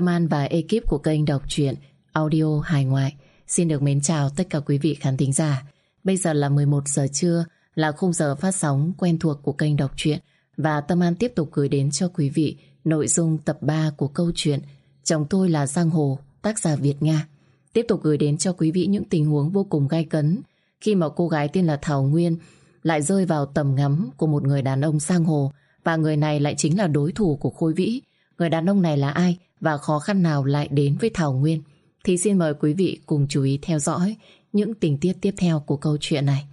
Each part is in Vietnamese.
Tâm An và ekip của kênh đọc truyện audio hải ngoại xin được mến chào tất cả quý vị khán thính giả. Bây giờ là 11 giờ trưa, là khung giờ phát sóng quen thuộc của kênh đọc truyện và Tâm An tiếp tục gửi đến cho quý vị nội dung tập 3 của câu chuyện Chồng tôi là Giang Hồ, tác giả Việt Nga. Tiếp tục gửi đến cho quý vị những tình huống vô cùng gai cấn khi mà cô gái tên là Thảo Nguyên lại rơi vào tầm ngắm của một người đàn ông Giang Hồ và người này lại chính là đối thủ của Khôi Vĩ. Người đàn ông này là ai và khó khăn nào lại đến với Thảo Nguyên? Thì xin mời quý vị cùng chú ý theo dõi những tình tiết tiếp theo của câu chuyện này.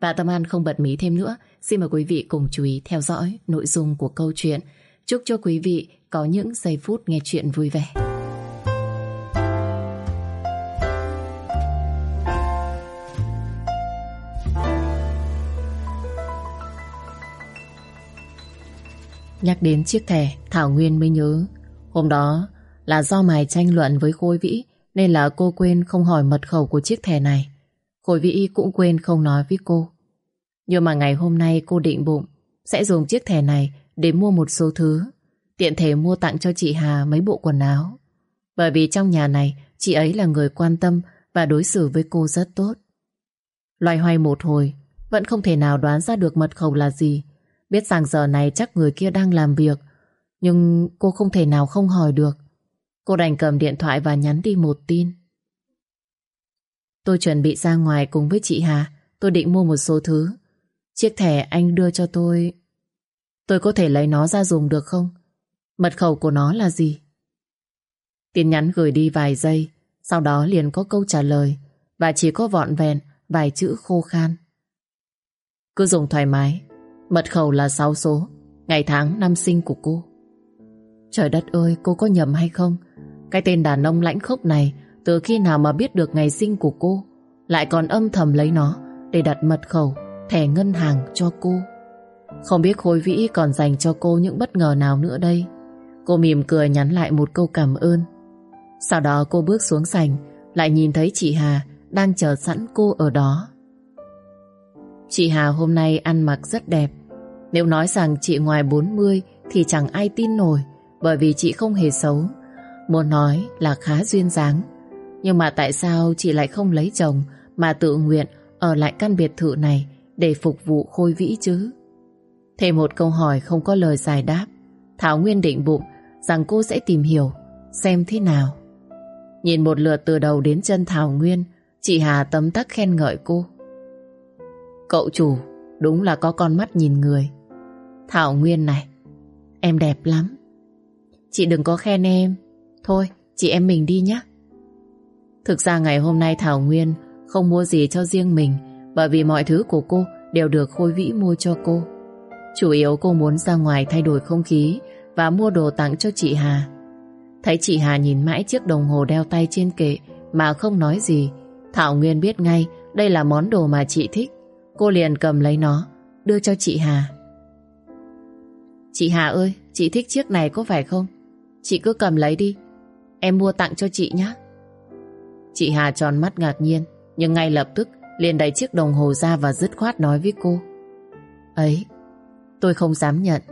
Và Tâm An không bật mí thêm nữa, xin mời quý vị cùng chú ý theo dõi nội dung của câu chuyện. Chúc cho quý vị có những giây phút nghe chuyện vui vẻ. Nhắc đến chiếc thẻ, Thảo Nguyên mới nhớ. Hôm đó là do mày tranh luận với Khôi Vĩ nên là cô quên không hỏi mật khẩu của chiếc thẻ này. Khôi Vĩ cũng quên không nói với cô. Nhưng mà ngày hôm nay cô định bụng, sẽ dùng chiếc thẻ này để mua một số thứ. Tiện thể mua tặng cho chị Hà mấy bộ quần áo. Bởi vì trong nhà này, chị ấy là người quan tâm và đối xử với cô rất tốt. Loay hoay một hồi, vẫn không thể nào đoán ra được mật khẩu là gì. Biết rằng giờ này chắc người kia đang làm việc nhưng cô không thể nào không hỏi được. Cô đành cầm điện thoại và nhắn đi một tin. Tôi chuẩn bị ra ngoài cùng với chị Hà. Tôi định mua một số thứ. Chiếc thẻ anh đưa cho tôi. Tôi có thể lấy nó ra dùng được không? Mật khẩu của nó là gì? Tin nhắn gửi đi vài giây, Sau đó liền có câu trả lời Và chỉ có vọn vẹn Vài chữ khô khan. Cứ dùng thoải mái. Mật khẩu là 6 số, Ngày tháng năm sinh của cô. Trời đất ơi, cô có nhầm hay không? Cái tên đàn ông lãnh khốc này, Từ khi nào mà biết được ngày sinh của cô? Lại còn âm thầm lấy nó Để đặt mật khẩu, Thẻ ngân hàng cho cô. Không biết Khôi Vĩ còn dành cho cô những bất ngờ nào nữa đây? Cô mỉm cười nhắn lại một câu cảm ơn. Sau đó cô bước xuống sành, Lại nhìn thấy chị Hà Đang chờ sẵn cô ở đó. Chị Hà hôm nay ăn mặc rất đẹp. Nếu nói rằng chị ngoài 40 thì chẳng ai tin nổi bởi vì chị không hề xấu. Muốn nói là khá duyên dáng. Nhưng mà tại sao chị lại không lấy chồng mà tự nguyện ở lại căn biệt thự này để phục vụ khôi vĩ chứ? Thêm một câu hỏi không có lời giải đáp. Thảo Nguyên định bụng rằng cô sẽ tìm hiểu, xem thế nào. Nhìn một lượt từ đầu đến chân Thảo Nguyên, chị Hà tấm tắc khen ngợi cô. Cậu chủ, đúng là có con mắt nhìn người. Thảo Nguyên này, Em đẹp lắm Chị đừng có khen em. Thôi chị em mình đi nhé Thực ra ngày hôm nay Thảo Nguyên Không mua gì cho riêng mình Bởi vì mọi thứ của cô Đều được Khôi Vĩ mua cho cô. Chủ yếu cô muốn ra ngoài thay đổi không khí Và mua đồ tặng cho chị Hà. Thấy chị Hà nhìn mãi chiếc đồng hồ đeo tay trên kệ Mà không nói gì Thảo Nguyên biết ngay Đây là món đồ mà chị thích. Cô liền cầm lấy nó Đưa cho chị Hà. Chị Hà ơi, chị thích chiếc này có phải không? Chị cứ cầm lấy đi. Em mua tặng cho chị nhé. Chị Hà tròn mắt ngạc nhiên, nhưng ngay lập tức liền đẩy chiếc đồng hồ ra và dứt khoát nói với cô. Ấy, tôi không dám nhận.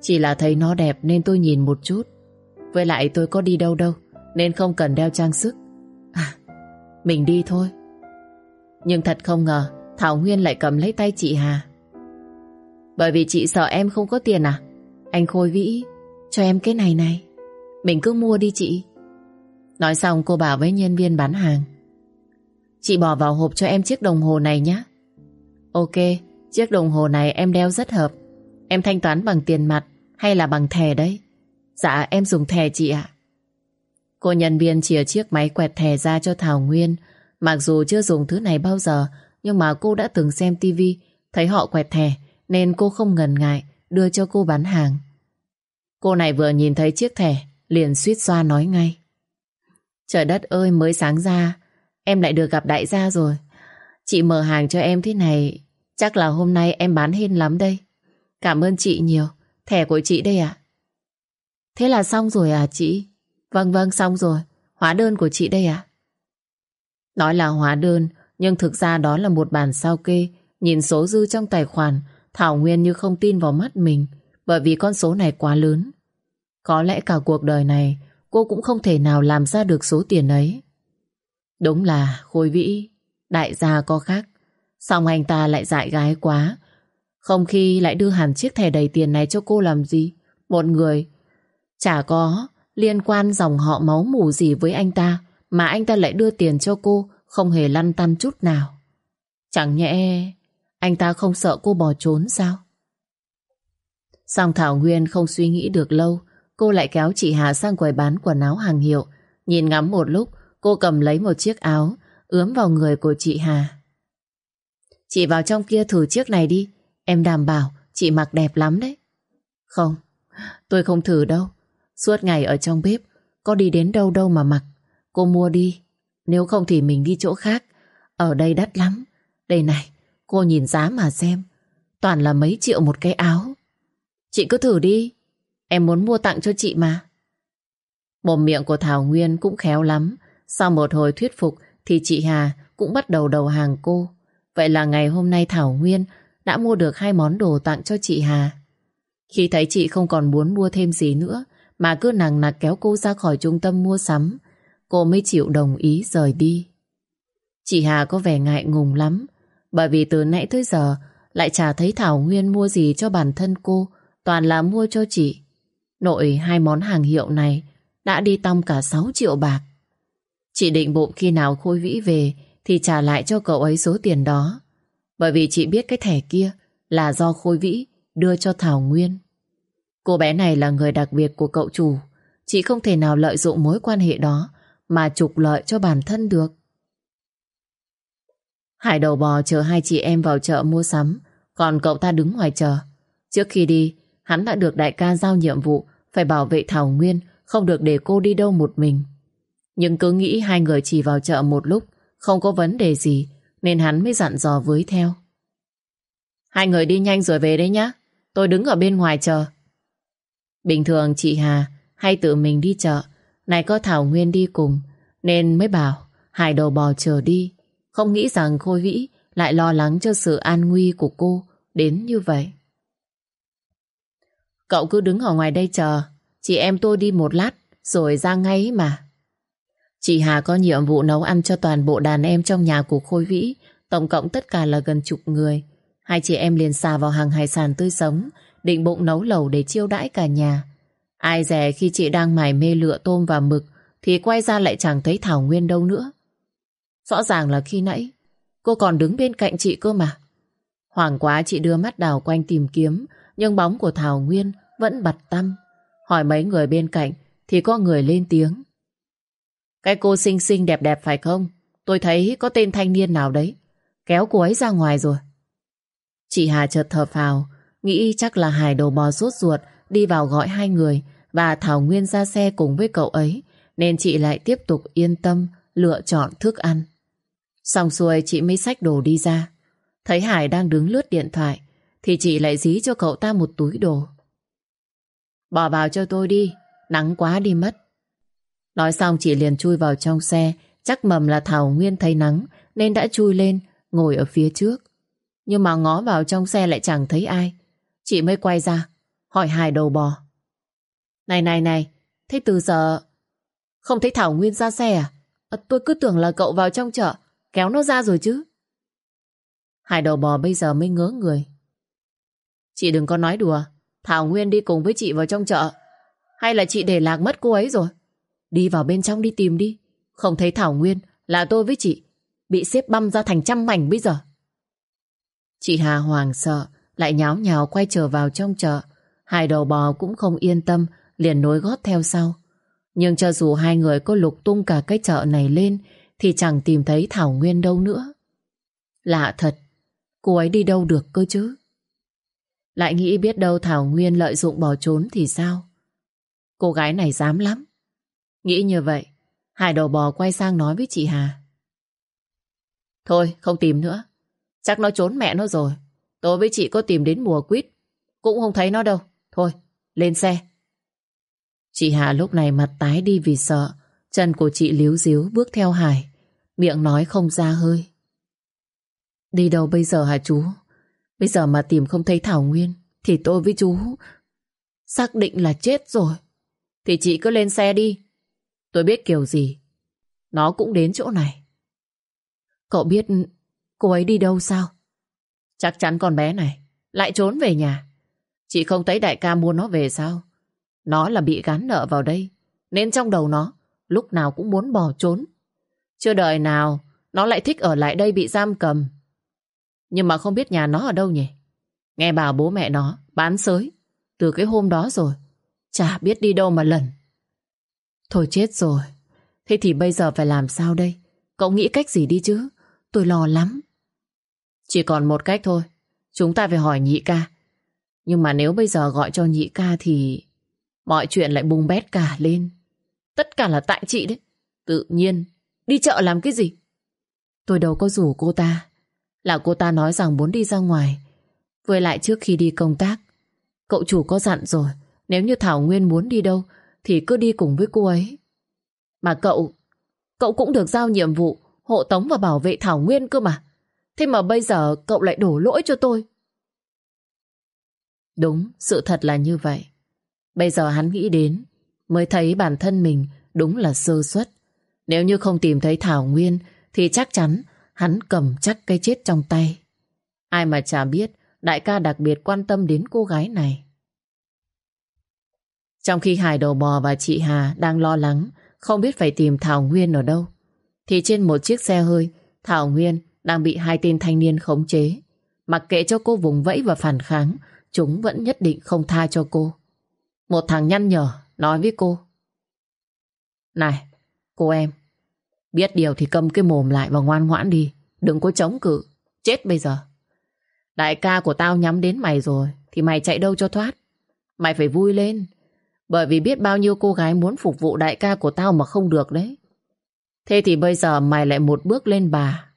Chỉ là thấy nó đẹp nên tôi nhìn một chút. Với lại tôi có đi đâu đâu, nên không cần đeo trang sức. À, mình đi thôi. Nhưng thật không ngờ, Thảo Nguyên lại cầm lấy tay chị Hà. Bởi vì chị sợ em không có tiền à? Anh Khôi Vĩ Cho em cái này này mình cứ mua đi chị. Nói xong cô bảo với nhân viên bán hàng. Chị bỏ vào hộp cho em chiếc đồng hồ này nhé Ok Chiếc đồng hồ này em đeo rất hợp. Em thanh toán bằng tiền mặt Hay là bằng thẻ đấy? Dạ em dùng thẻ chị ạ. Cô nhân viên chìa chiếc máy quẹt thẻ ra cho Thảo Nguyên. Mặc dù chưa dùng thứ này bao giờ Nhưng mà cô đã từng xem tivi Thấy họ quẹt thẻ Nên cô không ngần ngại đưa cho cô bán hàng. Cô này vừa nhìn thấy chiếc thẻ, liền suýt xoa nói ngay. Trời đất ơi, mới sáng ra, em lại được gặp đại gia rồi. Chị mở hàng cho em thế này, chắc là hôm nay em bán hên lắm đây. Cảm ơn chị nhiều, thẻ của chị đây ạ. Thế là xong rồi à chị? Vâng vâng xong rồi, hóa đơn của chị đây ạ. Nói là hóa đơn, nhưng thực ra đó là một bản sao kê, nhìn số dư trong tài khoản Thảo Nguyên như không tin vào mắt mình bởi vì con số này quá lớn. Có lẽ cả cuộc đời này cô cũng không thể nào làm ra được số tiền ấy. Đúng là Khôi Vĩ, đại gia có khác. Xong anh ta lại dại gái quá. Không khi lại đưa hẳn chiếc thẻ đầy tiền này cho cô làm gì. Một người chả có liên quan dòng họ máu mủ gì với anh ta mà anh ta lại đưa tiền cho cô không hề lăn tăn chút nào. Chẳng nhẽ anh ta không sợ cô bỏ trốn sao? Song Thảo Nguyên không suy nghĩ được lâu Cô lại kéo chị Hà sang quầy bán quần áo hàng hiệu. Nhìn ngắm một lúc, Cô cầm lấy một chiếc áo, Ướm vào người của chị Hà. Chị vào trong kia thử chiếc này đi. Em đảm bảo chị mặc đẹp lắm đấy. Không, Tôi không thử đâu. Suốt ngày ở trong bếp, Có đi đến đâu đâu mà mặc. Cô mua đi. Nếu không thì mình đi chỗ khác. Ở đây đắt lắm. Đây này, Cô nhìn giá mà xem. Toàn là mấy triệu một cái áo. Chị cứ thử đi. Em muốn mua tặng cho chị mà. Mồm miệng của Thảo Nguyên cũng khéo lắm. Sau một hồi thuyết phục Thì chị Hà cũng bắt đầu đầu hàng cô. Vậy là ngày hôm nay Thảo Nguyên Đã mua được hai món đồ tặng cho chị Hà. Khi thấy chị không còn muốn mua thêm gì nữa, Mà cứ nằng nặc kéo cô ra khỏi trung tâm mua sắm, Cô mới chịu đồng ý rời đi. Chị Hà có vẻ ngại ngùng lắm, Bởi vì từ nãy tới giờ Lại chả thấy Thảo Nguyên mua gì cho bản thân cô, Toàn là mua cho chị. Nội hai món hàng hiệu này Đã đi tong cả 6 triệu bạc. Chị định bụng khi nào Khôi Vĩ về Thì trả lại cho cậu ấy số tiền đó. Bởi vì chị biết cái thẻ kia Là do Khôi Vĩ đưa cho Thảo Nguyên. Cô bé này là người đặc biệt của cậu chủ. Chị không thể nào lợi dụng mối quan hệ đó Mà trục lợi cho bản thân được. Hải đầu bò chờ hai chị em vào chợ mua sắm, Còn cậu ta đứng ngoài chờ Trước khi đi Hắn đã được đại ca giao nhiệm vụ phải bảo vệ Thảo Nguyên, không được để cô đi đâu một mình. Nhưng cứ nghĩ hai người chỉ vào chợ một lúc, không có vấn đề gì, nên hắn mới dặn dò với theo. Hai người đi nhanh rồi về đấy nhá, tôi đứng ở bên ngoài chờ. Bình thường chị Hà hay tự mình đi chợ, này có Thảo Nguyên đi cùng, nên mới bảo Hải đầu bò chờ đi, không nghĩ rằng Khôi Vĩ lại lo lắng cho sự an nguy của cô đến như vậy. Cậu cứ đứng ở ngoài đây chờ. Chị em tôi đi một lát, Rồi ra ngay mà. Chị Hà có nhiệm vụ nấu ăn cho toàn bộ đàn em Trong nhà của Khôi Vĩ. Tổng cộng tất cả là gần chục người. Hai chị em liền xà vào hàng hải sản tươi sống, Định bụng nấu lẩu để chiêu đãi cả nhà. Ai dè khi chị đang mải mê lựa tôm và mực, Thì quay ra lại chẳng thấy Thảo Nguyên đâu nữa. Rõ ràng là khi nãy, Cô còn đứng bên cạnh chị cơ mà. Hoảng quá, chị đưa mắt đảo quanh tìm kiếm, Nhưng bóng của Thảo Nguyên vẫn bật tâm. Hỏi mấy người bên cạnh thì có người lên tiếng. Cái cô xinh xinh đẹp đẹp phải không? Tôi thấy có tên thanh niên nào đấy. Kéo cô ấy ra ngoài rồi. Chị Hà chợt thở phào, nghĩ chắc là Hải đầu bò sốt ruột đi vào gọi hai người và Thảo Nguyên ra xe cùng với cậu ấy nên chị lại tiếp tục yên tâm lựa chọn thức ăn. Xong xuôi chị mới xách đồ đi ra. Thấy Hải đang đứng lướt điện thoại thì chị lại dí cho cậu ta một túi đồ. Bỏ vào cho tôi đi, nắng quá đi mất. Nói xong chị liền chui vào trong xe, chắc mầm là Thảo Nguyên thấy nắng nên đã chui lên, ngồi ở phía trước. Nhưng mà ngó vào trong xe lại chẳng thấy ai. Chị mới quay ra, hỏi hai đầu bò. Này này này, thế từ giờ không thấy Thảo Nguyên ra xe à? à? Tôi cứ tưởng là cậu vào trong chợ, kéo nó ra rồi chứ. Hai đầu bò bây giờ mới ngớ người. Chị đừng có nói đùa, Thảo Nguyên đi cùng với chị vào trong chợ. Hay là chị để lạc mất cô ấy rồi? Đi vào bên trong đi tìm đi. Không thấy Thảo Nguyên, là tôi với chị. Bị xếp băm ra thành trăm mảnh bây giờ. Chị Hà hoàng sợ, Lại nháo nhào quay trở vào trong chợ. Hai đầu bò cũng không yên tâm, Liền nối gót theo sau. Nhưng cho dù hai người có lục tung cả cái chợ này lên, Thì chẳng tìm thấy Thảo Nguyên đâu nữa. Lạ thật, Cô ấy đi đâu được cơ chứ? Lại nghĩ biết đâu Thảo Nguyên lợi dụng bỏ trốn thì sao? Cô gái này dám lắm. Nghĩ như vậy, Hải đầu bò quay sang nói với chị Hà. Thôi, không tìm nữa. Chắc nó trốn mẹ nó rồi. Tôi với chị có tìm đến mùa quýt. Cũng không thấy nó đâu. Thôi, lên xe. Chị Hà lúc này mặt tái đi vì sợ. Chân của chị líu díu bước theo Hải. Miệng nói không ra hơi. Đi đâu bây giờ hả chú? Bây giờ mà tìm không thấy Thảo Nguyên, Thì tôi với chú Xác định là chết rồi Thì chị cứ lên xe đi Tôi biết kiểu gì. Nó cũng đến chỗ này. Cậu biết cô ấy đi đâu sao? Chắc chắn con bé này lại trốn về nhà. Chị không thấy đại ca mua nó về sao? Nó là bị gán nợ vào đây. Nên trong đầu nó lúc nào cũng muốn bỏ trốn. Chưa đợi nào nó lại thích ở lại đây bị giam cầm. Nhưng mà không biết nhà nó ở đâu nhỉ? Nghe bảo bố mẹ nó bán sới từ cái hôm đó rồi. Chả biết đi đâu mà lần. Thôi chết rồi. Thế thì bây giờ phải làm sao đây? Cậu nghĩ cách gì đi chứ? Tôi lo lắm. Chỉ còn một cách thôi. Chúng ta phải hỏi nhị ca. Nhưng mà nếu bây giờ gọi cho nhị ca thì mọi chuyện lại bùng bét cả lên. Tất cả là tại chị đấy. Tự nhiên, đi chợ làm cái gì? Tôi đâu có rủ cô ta. Là cô ta nói rằng muốn đi ra ngoài. Với lại trước khi đi công tác, cậu chủ có dặn rồi. Nếu như Thảo Nguyên muốn đi đâu, thì cứ đi cùng với cô ấy. Mà cậu, cậu cũng được giao nhiệm vụ hộ tống và bảo vệ Thảo Nguyên cơ mà. Thế mà bây giờ cậu lại đổ lỗi cho tôi. Đúng, sự thật là như vậy. Bây giờ hắn nghĩ đến, mới thấy bản thân mình đúng là sơ suất. Nếu như không tìm thấy Thảo Nguyên, thì chắc chắn hắn cầm chắc cái chết trong tay. Ai mà chả biết, đại ca đặc biệt quan tâm đến cô gái này. Trong khi Hải Đầu Bò và chị Hà đang lo lắng, không biết phải tìm Thảo Nguyên ở đâu, thì trên một chiếc xe hơi, Thảo Nguyên đang bị hai tên thanh niên khống chế. Mặc kệ cho cô vùng vẫy và phản kháng, chúng vẫn nhất định không tha cho cô. Một thằng nhăn nhở nói với cô. Này, cô em, biết điều thì cầm cái mồm lại và ngoan ngoãn đi. Đừng có chống cự, chết bây giờ. Đại ca của tao nhắm đến mày rồi, thì mày chạy đâu cho thoát. Mày phải vui lên, bởi vì biết bao nhiêu cô gái muốn phục vụ đại ca của tao mà không được đấy. Thế thì bây giờ mày lại một bước lên bà.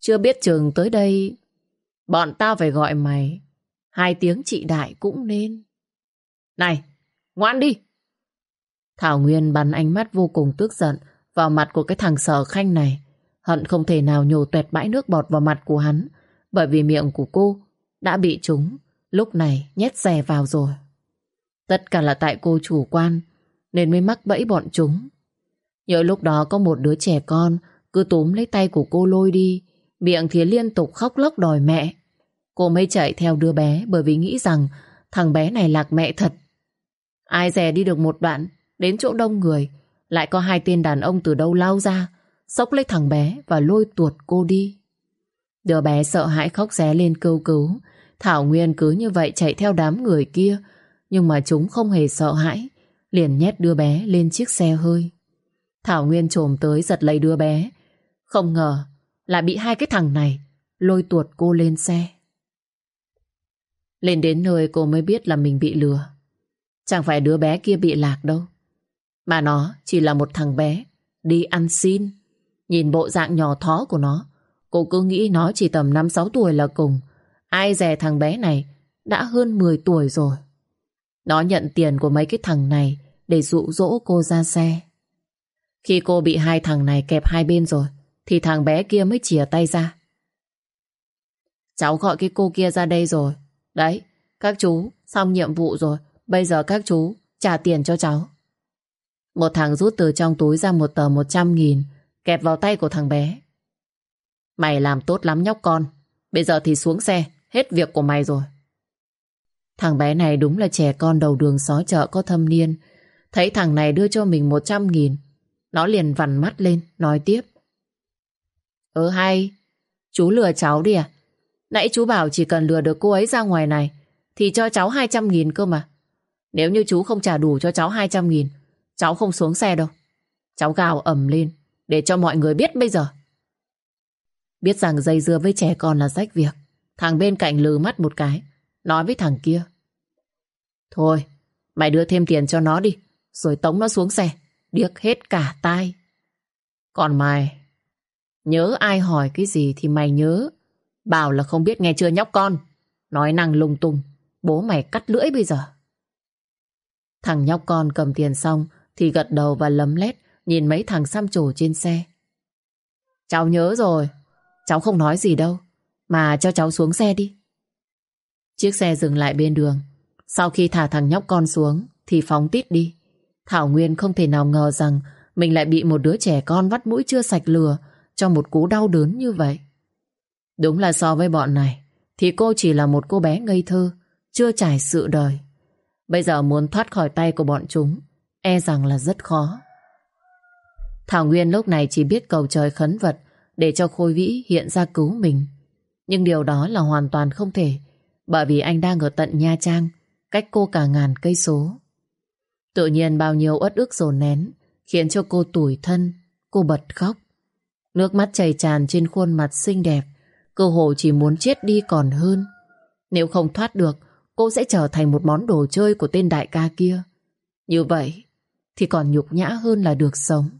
Chưa biết trường tới đây, bọn tao phải gọi mày. Hai tiếng chị đại cũng nên. Này, ngoan đi! Thảo Nguyên bắn ánh mắt vô cùng tức giận vào mặt của cái thằng sở khanh này. Hận không thể nào nhổ tuẹt bãi nước bọt vào mặt của hắn, bởi vì miệng của cô đã bị trúng, lúc này nhét rè vào rồi. Tất cả là tại cô chủ quan, nên mới mắc bẫy bọn chúng. Nhớ lúc đó có một đứa trẻ con cứ túm lấy tay của cô lôi đi, miệng thì liên tục khóc lóc đòi mẹ. Cô mới chạy theo đứa bé bởi vì nghĩ rằng thằng bé này lạc mẹ thật. Ai dè đi được một đoạn, đến chỗ đông người lại có hai tên đàn ông từ đâu lao ra xốc lấy thằng bé và lôi tuột cô đi. Đứa bé sợ hãi khóc ré lên kêu cứu. Thảo Nguyên cứ như vậy chạy theo đám người kia, Nhưng mà chúng không hề sợ hãi, Liền nhét đứa bé lên chiếc xe hơi. Thảo Nguyên trồm tới giật lấy đứa bé. Không ngờ Là bị hai cái thằng này Lôi tuột cô lên xe. Lên đến nơi cô mới biết là mình bị lừa. Chẳng phải đứa bé kia bị lạc đâu. Mà nó chỉ là một thằng bé Đi ăn xin Nhìn bộ dạng nhỏ thó của nó Cô cứ nghĩ nó chỉ tầm 5-6 tuổi là cùng. Ai dè thằng bé này đã hơn 10 tuổi rồi. Nó nhận tiền của mấy cái thằng này để dụ dỗ cô ra xe. Khi cô bị hai thằng này kẹp hai bên rồi, thì thằng bé kia mới chìa tay ra. Cháu gọi cái cô kia ra đây rồi. Đấy, các chú, xong nhiệm vụ rồi. Bây giờ các chú trả tiền cho cháu. Một thằng rút từ trong túi ra một tờ 100 nghìn, kẹp vào tay của thằng bé. Mày làm tốt lắm nhóc con. Bây giờ thì xuống xe, hết việc của mày rồi. Thằng bé này đúng là trẻ con đầu đường xó chợ có thâm niên. Thấy thằng này đưa cho mình 100 nghìn. Nó liền vằn mắt lên, nói tiếp. Ừ hay, chú lừa cháu đi à? Nãy chú bảo chỉ cần lừa được cô ấy ra ngoài này thì cho cháu 200 nghìn cơ mà. Nếu như chú không trả đủ cho cháu 200 nghìn, cháu không xuống xe đâu. Cháu gào ầm lên để cho mọi người biết bây giờ. Biết rằng dây dưa với trẻ con là rách việc. Thằng bên cạnh lừ mắt một cái. Nói với thằng kia. Thôi, mày đưa thêm tiền cho nó đi. Rồi tống nó xuống xe. Điếc hết cả tai. Còn mày, nhớ ai hỏi cái gì thì mày nhớ. Bảo là không biết nghe chưa nhóc con. Nói năng lung tung. Bố mày cắt lưỡi bây giờ. Thằng nhóc con cầm tiền xong thì gật đầu và lấm lét nhìn mấy thằng xăm trổ trên xe. Cháu nhớ rồi, Cháu không nói gì đâu Mà cho cháu xuống xe đi Chiếc xe dừng lại bên đường Sau khi thả thằng nhóc con xuống Thì phóng tít đi Thảo Nguyên không thể nào ngờ rằng mình lại bị một đứa trẻ con vắt mũi chưa sạch lừa cho một cú đau đớn như vậy. Đúng là so với bọn này, thì cô chỉ là một cô bé ngây thơ, chưa trải sự đời. Bây giờ muốn thoát khỏi tay của bọn chúng, e rằng là rất khó. Thảo Nguyên lúc này chỉ biết cầu trời khấn vật để cho Khôi Vĩ hiện ra cứu mình. Nhưng điều đó là hoàn toàn không thể, bởi vì anh đang ở tận Nha Trang, cách cô cả ngàn cây số. Tự nhiên bao nhiêu uất ức dồn nén, khiến cho cô tủi thân, cô bật khóc. Nước mắt chảy tràn trên khuôn mặt xinh đẹp, cơ hồ chỉ muốn chết đi còn hơn. Nếu không thoát được, cô sẽ trở thành một món đồ chơi của tên đại ca kia. Như vậy, thì còn nhục nhã hơn là được sống.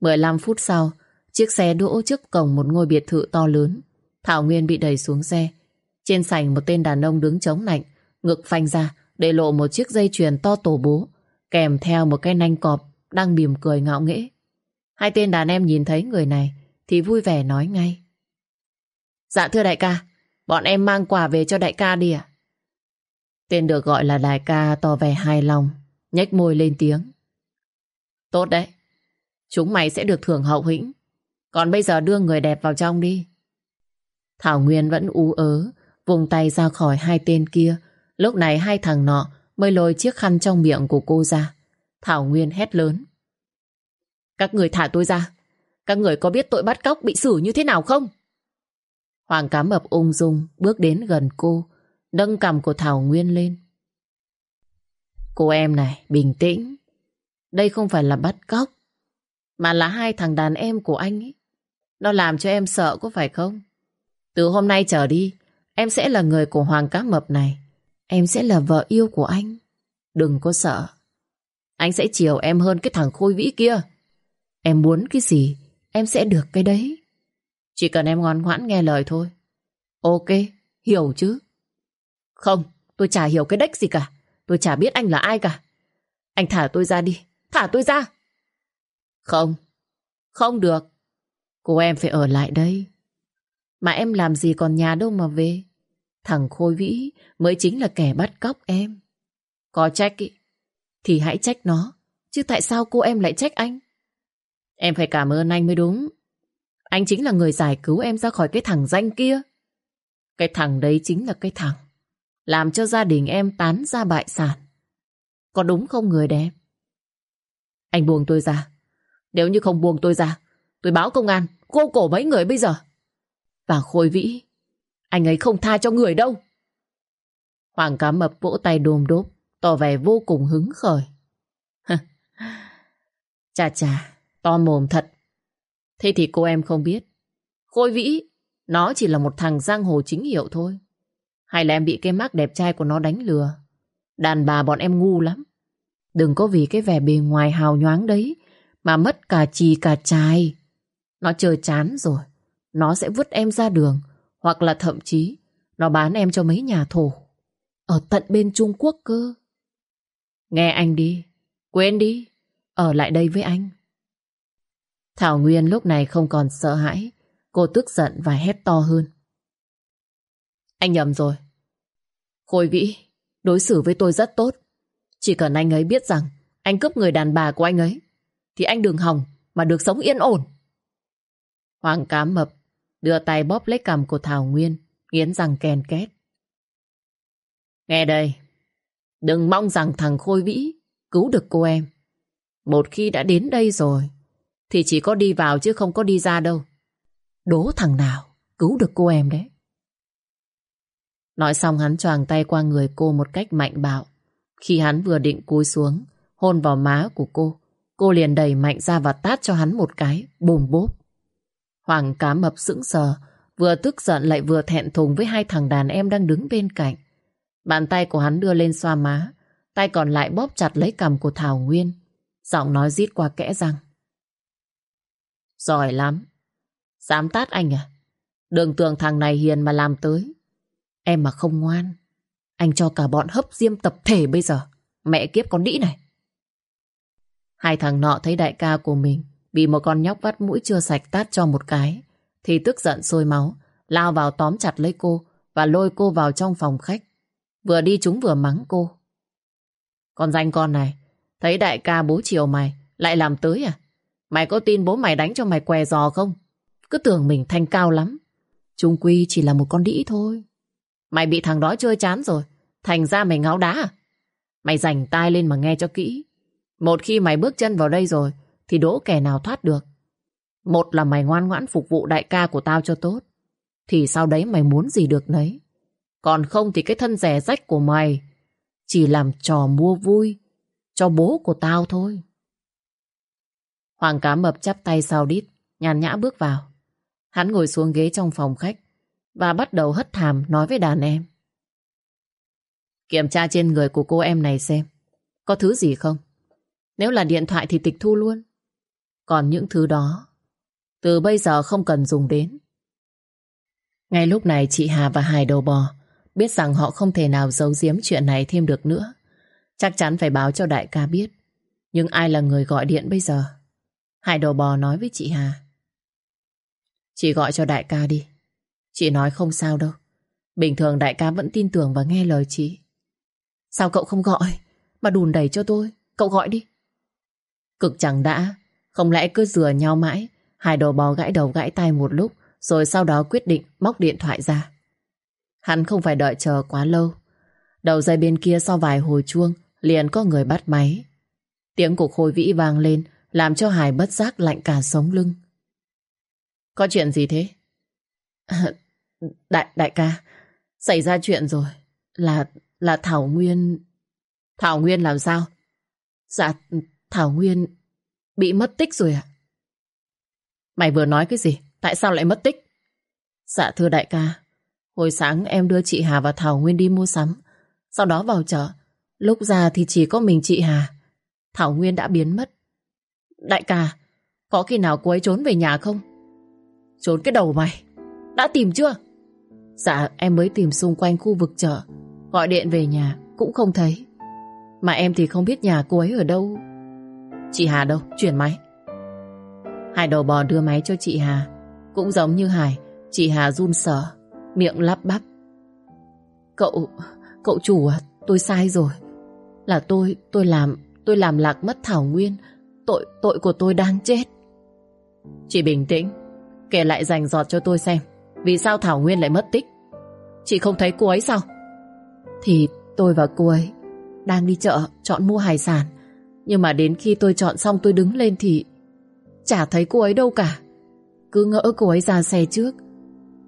15 phút sau, chiếc xe đỗ trước cổng một ngôi biệt thự to lớn. Thảo Nguyên bị đẩy xuống xe. Trên sảnh một tên đàn ông đứng chống nạnh, ngực phanh ra, để lộ một chiếc dây chuyền to tổ bố, kèm theo một cái nanh cọp đang mỉm cười ngạo nghễ. Hai tên đàn em nhìn thấy người này thì vui vẻ nói ngay. Dạ thưa đại ca, bọn em mang quà về cho đại ca đi ạ. Tên được gọi là đại ca tỏ vẻ hài lòng, nhếch môi lên tiếng. Tốt đấy, chúng mày sẽ được thưởng hậu hĩnh. Còn bây giờ đưa người đẹp vào trong đi. Thảo Nguyên vẫn ú ớ, vùng tay ra khỏi hai tên kia. Lúc này hai thằng nọ mới lôi chiếc khăn trong miệng của cô ra. Thảo Nguyên hét lớn. Các người thả tôi ra. Các người có biết tội bắt cóc bị xử như thế nào không? Hoàng cám ập ung dung bước đến gần cô, nâng cầm của Thảo Nguyên lên. Cô em này, bình tĩnh. Đây không phải là bắt cóc, mà là hai thằng đàn em của anh ấy. Nó làm cho em sợ có phải không? Từ hôm nay trở đi, em sẽ là người của Hoàng Cá Mập này. Em sẽ là vợ yêu của anh. Đừng có sợ. Anh sẽ chiều em hơn cái thằng khôi vĩ kia. Em muốn cái gì, em sẽ được cái đấy. Chỉ cần em ngoan ngoãn nghe lời thôi. Ok, hiểu chứ? Không, tôi chả hiểu cái đếch gì cả. Tôi chả biết anh là ai cả. Anh thả tôi ra đi. Thả tôi ra. Không, không được. Cô em phải ở lại đây. Mà em làm gì còn nhà đâu mà về. Thằng Khôi Vĩ mới chính là kẻ bắt cóc em. Có trách ý, thì hãy trách nó. Chứ tại sao cô em lại trách anh? Em phải cảm ơn anh mới đúng. Anh chính là người giải cứu em ra khỏi cái thằng danh kia. Cái thằng đấy chính là cái thằng làm cho gia đình em tán ra bại sản. Có đúng không người đẹp? Anh buông tôi ra. Nếu như không buông tôi ra, tôi báo công an, cô cổ mấy người bây giờ. Và Khôi Vĩ, anh ấy không tha cho người đâu. Hoàng cá mập vỗ tay đồm đốp, tỏ vẻ vô cùng hứng khởi. chà chà, to mồm thật. Thế thì cô em không biết. Khôi Vĩ, nó chỉ là một thằng giang hồ chính hiệu thôi. Hay là em bị cái mác đẹp trai của nó đánh lừa? Đàn bà bọn em ngu lắm. Đừng có vì cái vẻ bề ngoài hào nhoáng đấy mà mất cả chì cả trai. Nó chơi chán rồi. Nó sẽ vứt em ra đường hoặc là thậm chí, nó bán em cho mấy nhà thổ. Ở tận bên Trung Quốc cơ. Nghe anh đi. Quên đi. Ở lại đây với anh. Thảo Nguyên lúc này không còn sợ hãi. Cô tức giận và hét to hơn. Anh nhầm rồi. Khôi Vĩ đối xử với tôi rất tốt. Chỉ cần anh ấy biết rằng anh cướp người đàn bà của anh ấy thì anh đừng hòng mà được sống yên ổn. Hoàng cám mập đưa tay bóp lấy cằm của Thảo Nguyên nghiến răng kèn két. Nghe đây, đừng mong rằng thằng Khôi Vĩ cứu được cô em. Một khi đã đến đây rồi thì chỉ có đi vào chứ không có đi ra đâu. Đố thằng nào cứu được cô em đấy. Nói xong hắn choàng tay qua người cô một cách mạnh bạo. Khi hắn vừa định cúi xuống, hôn vào má của cô, cô liền đẩy mạnh ra và tát cho hắn một cái, bùm bốp. Hoàng cá mập sững sờ, vừa tức giận lại vừa thẹn thùng với hai thằng đàn em đang đứng bên cạnh. Bàn tay của hắn đưa lên xoa má, tay còn lại bóp chặt lấy cằm của Thảo Nguyên. Giọng nói rít qua kẽ răng. Giỏi lắm. Dám tát anh à? đường tưởng thằng này hiền mà làm tới. Em mà không ngoan, anh cho cả bọn hấp diêm tập thể bây giờ. Mẹ kiếp con đĩ này. Hai thằng nọ thấy đại ca của mình bị một con nhóc vắt mũi chưa sạch tát cho một cái, thì tức giận sôi máu, lao vào tóm chặt lấy cô và lôi cô vào trong phòng khách. Vừa đi chúng vừa mắng cô. Con danh con này, Thấy đại ca bố chiều mày, lại làm tới à? Mày có tin bố mày đánh cho mày què giò không? Cứ tưởng mình thanh cao lắm. Trung Quy chỉ là một con đĩ thôi. Mày bị thằng đó chơi chán rồi. Thành ra mày ngáo đá à? Mày dành tai lên mà nghe cho kỹ. Một khi mày bước chân vào đây rồi, thì đỗ kẻ nào thoát được. Một là mày ngoan ngoãn phục vụ đại ca của tao cho tốt. Thì sau đấy mày muốn gì được nấy. Còn không thì cái thân rẻ rách của mày chỉ làm trò mua vui cho bố của tao thôi. Hoàng cá mập chắp tay sau đít, nhàn nhã bước vào. Hắn ngồi xuống ghế trong phòng khách và bắt đầu hất thàm nói với đàn em. Kiểm tra trên người của cô em này xem, có thứ gì không. Nếu là điện thoại thì tịch thu luôn. Còn những thứ đó, từ bây giờ không cần dùng đến. Ngay lúc này chị Hà và Hải đầu bò, biết rằng họ không thể nào giấu giếm chuyện này thêm được nữa. Chắc chắn phải báo cho đại ca biết. Nhưng ai là người gọi điện bây giờ? Hải đầu bò nói với chị Hà. Chị gọi cho đại ca đi. Chị nói không sao đâu. Bình thường đại ca vẫn tin tưởng và nghe lời chị. Sao cậu không gọi? Mà đùn đẩy cho tôi. Cậu gọi đi. Cực chẳng đã. Không lẽ cứ dừa nhau mãi. Hải đầu bò gãi đầu gãi tay một lúc. Rồi sau đó quyết định móc điện thoại ra. Hắn không phải đợi chờ quá lâu. Đầu dây bên kia sau vài hồi chuông, liền có người bắt máy. Tiếng của Khôi Vĩ vang lên, làm cho Hải bất giác lạnh cả sống lưng. Có chuyện gì thế? Đại, đại ca, xảy ra chuyện rồi. Là, là Thảo Nguyên... Thảo Nguyên làm sao? Dạ, Thảo Nguyên bị mất tích rồi à? Mày vừa nói cái gì? Tại sao lại mất tích? Dạ thưa đại ca, hồi sáng em đưa chị Hà và Thảo Nguyên đi mua sắm. Sau đó vào chợ, lúc ra thì chỉ có mình chị Hà. Thảo Nguyên đã biến mất. Đại ca, có khi nào cô ấy trốn về nhà không? Trốn cái đầu mày. Đã tìm chưa? Dạ, em mới tìm xung quanh khu vực chợ. Gọi điện về nhà, cũng không thấy. Mà em thì không biết nhà cô ấy ở đâu. Chị Hà đâu? Chuyển máy. Hải đầu bò đưa máy cho chị Hà. Cũng giống như Hải, chị Hà run sợ, miệng lắp bắp. Cậu, cậu chủ à, tôi sai rồi. Là tôi, tôi làm, tôi làm lạc mất Thảo Nguyên. Tội, tội của tôi đang chết. Chị bình tĩnh, kể lại dành giọt cho tôi xem. Vì sao Thảo Nguyên lại mất tích? Chị không thấy cô ấy sao? Thì tôi và cô ấy đang đi chợ chọn mua hải sản. Nhưng mà đến khi tôi chọn xong tôi đứng lên thì chả thấy cô ấy đâu cả. Cứ ngỡ cô ấy ra xe trước.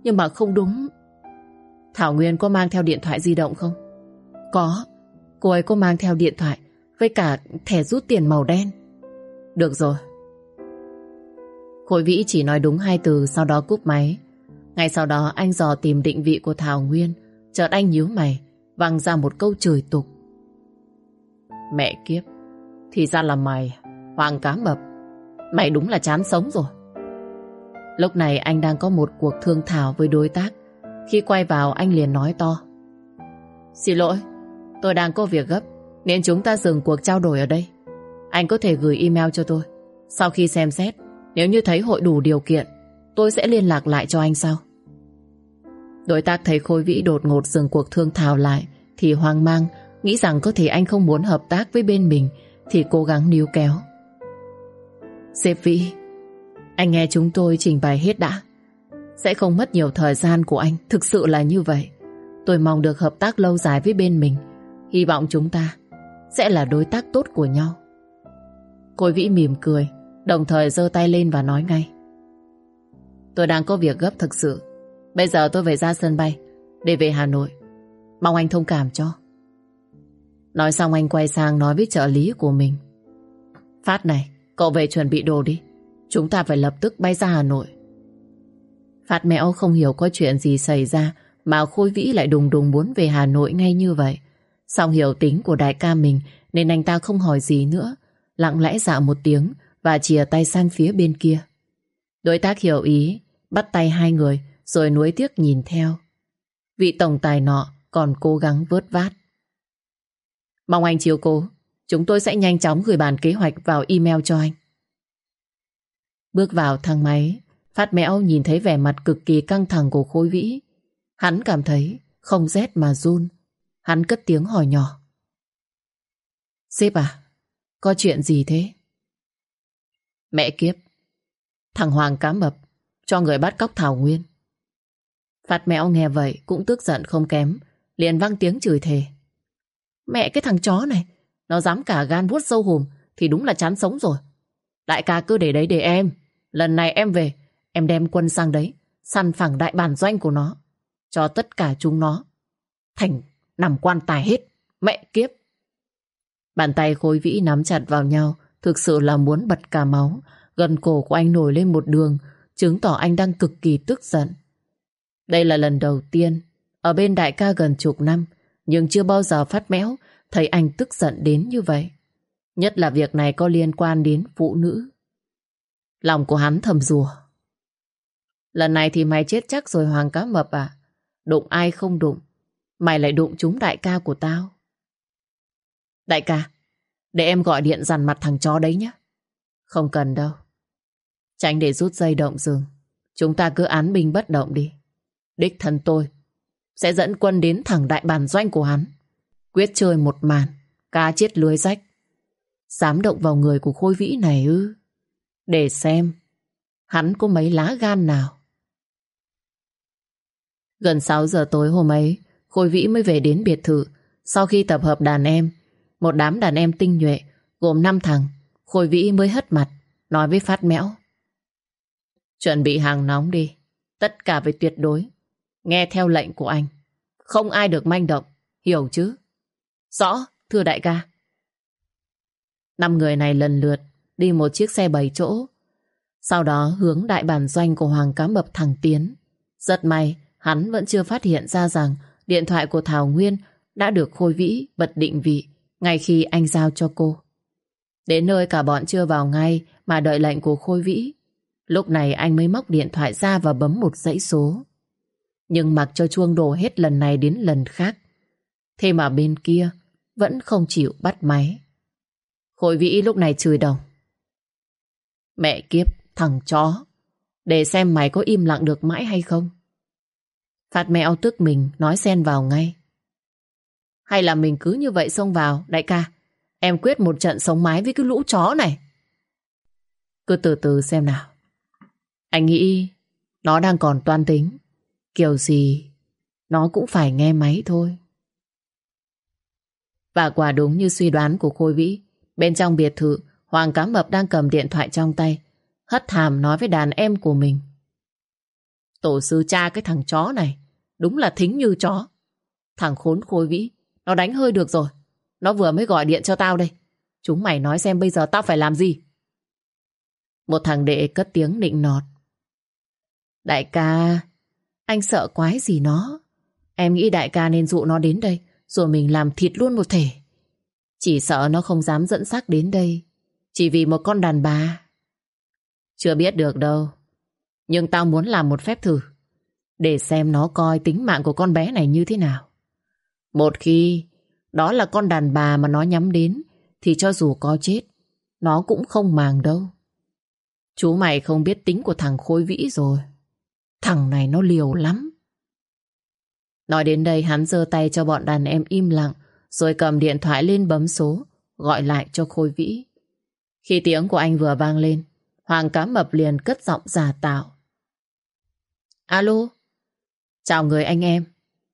Nhưng mà không đúng. Thảo Nguyên có mang theo điện thoại di động không? Có. Cô ấy có mang theo điện thoại với cả thẻ rút tiền màu đen. Được rồi. Khôi Vĩ chỉ nói đúng hai từ, sau đó cúp máy. Ngay sau đó anh dò tìm định vị của Thảo Nguyên. Chợt anh nhíu mày, văng ra một câu chửi tục. Mẹ kiếp, thì ra là mày, Hoàng Cá Mập. Mày đúng là chán sống rồi. Lúc này anh đang có một cuộc thương thảo với đối tác. Khi quay vào anh liền nói to. Xin lỗi, tôi đang có việc gấp, nên chúng ta dừng cuộc trao đổi ở đây. Anh có thể gửi email cho tôi. Sau khi xem xét, nếu như thấy hội đủ điều kiện, tôi sẽ liên lạc lại cho anh sau. Đối tác thấy Khôi Vĩ đột ngột dừng cuộc thương thảo lại, thì hoang mang, nghĩ rằng có thể anh không muốn hợp tác với bên mình, thì cố gắng níu kéo. Sếp Vĩ, anh nghe chúng tôi trình bày hết đã. Sẽ không mất nhiều thời gian của anh, thực sự là như vậy. Tôi mong được hợp tác lâu dài với bên mình. Hy vọng chúng ta sẽ là đối tác tốt của nhau. Khôi Vĩ mỉm cười, đồng thời giơ tay lên và nói ngay. Tôi đang có việc gấp thực sự. Bây giờ tôi phải ra sân bay để về Hà Nội. Mong anh thông cảm cho. Nói xong anh quay sang nói với trợ lý của mình. Phát này, cậu về chuẩn bị đồ đi. Chúng ta phải lập tức bay ra Hà Nội. Phát mẹo không hiểu có chuyện gì xảy ra mà Khôi Vĩ lại đùng đùng muốn về Hà Nội ngay như vậy. Xong hiểu tính của đại ca mình nên anh ta không hỏi gì nữa. Lặng lẽ dạ một tiếng và chìa tay sang phía bên kia. Đối tác hiểu ý, bắt tay hai người rồi nuối tiếc nhìn theo. Vị tổng tài nọ còn cố gắng vớt vát. Mong anh chiều cố, chúng tôi sẽ nhanh chóng gửi bản kế hoạch vào email cho anh. Bước vào thang máy, Phát Mẹo nhìn thấy vẻ mặt cực kỳ căng thẳng của Khôi Vĩ. Hắn cảm thấy không rét mà run. Hắn cất tiếng hỏi nhỏ. Sếp à, Có chuyện gì thế? Mẹ kiếp. Thằng Hoàng cá mập cho người bắt cóc Thảo Nguyên. Phát mẹo nghe vậy cũng tức giận không kém, liền vang tiếng chửi thề. Mẹ cái thằng chó này, nó dám cả gan vuốt sâu hùm thì đúng là chán sống rồi. Đại ca cứ để đấy để em. Lần này em về, em đem quân sang đấy, săn phẳng đại bản doanh của nó. Cho tất cả chúng nó. Thành nằm quan tài hết. Mẹ kiếp. Bàn tay khối vĩ nắm chặt vào nhau, thực sự là muốn bật cả máu. Gần cổ của anh nổi lên một đường, chứng tỏ anh đang cực kỳ tức giận. Đây là lần đầu tiên ở bên đại ca gần chục năm, nhưng chưa bao giờ phát méo thấy anh tức giận đến như vậy. Nhất là việc này có liên quan đến phụ nữ. Lòng của hắn thầm rùa. Lần này thì mày chết chắc rồi Hoàng Cá Mập à. Đụng ai không đụng. Mày lại đụng chúng đại ca của tao. Đại ca, để em gọi điện dằn mặt thằng chó đấy nhé. Không cần đâu. Tránh để rút dây động rừng. Chúng ta cứ án binh bất động đi. Đích thân tôi sẽ dẫn quân đến thẳng đại bản doanh của hắn. Quyết chơi một màn, cá chết lưới rách. Dám động vào người của khôi vĩ này ư? Để xem, hắn có mấy lá gan nào. Gần 6 giờ tối hôm ấy, Khôi Vĩ mới về đến biệt thự. Sau khi tập hợp đàn em, một đám đàn em tinh nhuệ, gồm 5 thằng, Khôi Vĩ mới hất mặt, nói với Phát Mẽo. Chuẩn bị hàng nóng đi, tất cả về tuyệt đối. Nghe theo lệnh của anh, không ai được manh động, hiểu chứ? Rõ, thưa đại ca. Năm người này lần lượt đi một chiếc xe bảy chỗ. Sau đó hướng đại bản doanh của Hoàng Cá Mập thẳng tiến. Rất may, hắn vẫn chưa phát hiện ra rằng điện thoại của Thảo Nguyên đã được Khôi Vĩ bật định vị ngay khi anh giao cho cô. Đến nơi cả bọn chưa vào ngay mà đợi lệnh của Khôi Vĩ. Lúc này anh mới móc điện thoại ra và bấm một dãy số. Nhưng mặc cho chuông đổ hết lần này đến lần khác. Thế mà bên kia vẫn không chịu bắt máy. Khôi Vĩ lúc này chửi đồng. Mẹ kiếp, thằng chó. Để xem mày có im lặng được mãi hay không. Phát mẹo tức mình nói xen vào ngay. Hay là mình cứ như vậy xông vào, đại ca. Em quyết một trận sống mái với cái lũ chó này. Cứ từ từ xem nào. Anh nghĩ nó đang còn toan tính. Kiểu gì nó cũng phải nghe máy thôi. Và quả đúng như suy đoán của Khôi Vĩ. Bên trong biệt thự, Hoàng Cá Mập đang cầm điện thoại trong tay. Hất hàm nói với đàn em của mình. Tổ sư cha cái thằng chó này đúng là thính như chó. Thằng khốn Khôi Vĩ, nó đánh hơi được rồi. Nó vừa mới gọi điện cho tao đây. Chúng mày nói xem bây giờ tao phải làm gì? Một thằng đệ cất tiếng nịnh nọt. Đại ca, anh sợ quái gì nó? Em nghĩ đại ca nên dụ nó đến đây, rồi mình làm thịt luôn một thể. Chỉ sợ nó không dám dẫn xác đến đây, chỉ vì một con đàn bà. Chưa biết được đâu, nhưng tao muốn làm một phép thử, để xem nó coi tính mạng của con bé này như thế nào. Một khi đó là con đàn bà mà nó nhắm đến, thì cho dù có chết, nó cũng không màng đâu. Chú mày không biết tính của thằng Khôi Vĩ rồi. Thằng này nó liều lắm. Nói đến đây hắn giơ tay cho bọn đàn em im lặng, rồi cầm điện thoại lên bấm số, gọi lại cho Khôi Vĩ. Khi tiếng của anh vừa vang lên, Hoàng Cá Mập liền cất giọng giả tạo. Alo, chào người anh em,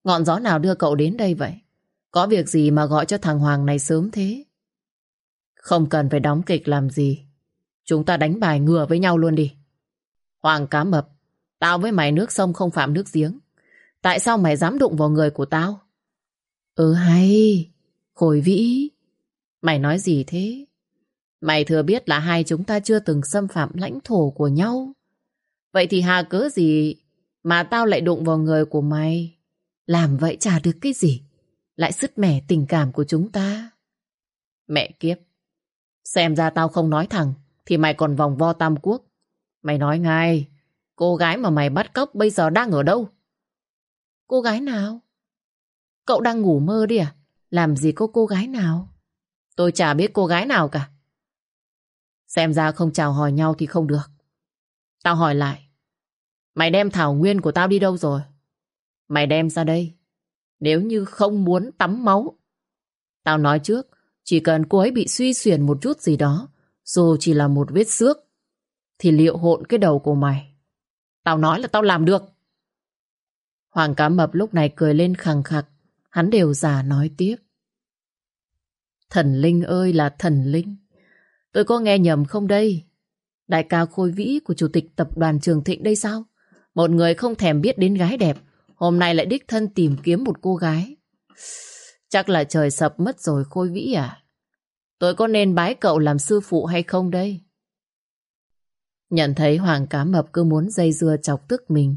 ngọn gió nào đưa cậu đến đây vậy? Có việc gì mà gọi cho thằng Hoàng này sớm thế? Không cần phải đóng kịch làm gì, chúng ta đánh bài ngừa với nhau luôn đi. Hoàng Cá Mập, tao với mày nước sông không phạm nước giếng. Tại sao mày dám đụng vào người của tao? Ừ hay, Khôi Vĩ, mày nói gì thế? Mày thừa biết là hai chúng ta chưa từng xâm phạm lãnh thổ của nhau. Vậy thì hà cớ gì mà tao lại đụng vào người của mày? Làm vậy chả được cái gì. Lại sứt mẻ tình cảm của chúng ta. Mẹ kiếp. Xem ra tao không nói thẳng thì mày còn vòng vo tam quốc. Mày nói ngay, cô gái mà mày bắt cóc bây giờ đang ở đâu? Cô gái nào? Cậu đang ngủ mơ đi à? Làm gì có cô gái nào? Tôi chả biết cô gái nào cả. Xem ra không chào hỏi nhau thì không được. Tao hỏi lại. Mày đem thảo nguyên của tao đi đâu rồi? Mày đem ra đây. Nếu như không muốn tắm máu. Tao nói trước, Chỉ cần cô ấy bị suy xuyển một chút gì đó, dù chỉ là một vết xước, thì liệu hộn cái đầu của mày. Tao nói là tao làm được. Hoàng cá mập lúc này cười lên khằng khặc, hắn đều giả nói tiếp. Thần linh ơi là thần linh. Tôi có nghe nhầm không đây? Đại ca Khôi Vĩ của Chủ tịch Tập đoàn Trường Thịnh đây sao? Một người không thèm biết đến gái đẹp, hôm nay lại đích thân tìm kiếm một cô gái. Chắc là trời sập mất rồi Khôi Vĩ à? Tôi có nên bái cậu làm sư phụ hay không đây? Nhận thấy Hoàng Cá Mập cứ muốn dây dưa chọc tức mình,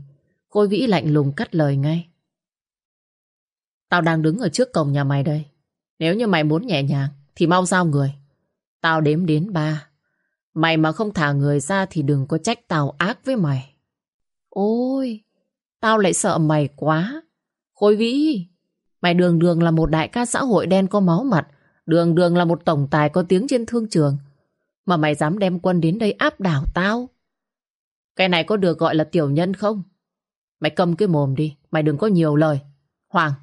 Khôi Vĩ lạnh lùng cắt lời ngay. Tao đang đứng ở trước cổng nhà mày đây. Nếu như mày muốn nhẹ nhàng, thì mau giao người. Tao đếm đến ba. Mày mà không thả người ra thì đừng có trách tao ác với mày. Ôi, tao lại sợ mày quá. Khôi Vĩ, mày đường đường là một đại ca xã hội đen có máu mặt, đường đường là một tổng tài có tiếng trên thương trường. Mà mày dám đem quân đến đây áp đảo tao. Cái này có được gọi là tiểu nhân không? Mày cầm cái mồm đi, mày đừng có nhiều lời. Hoàng,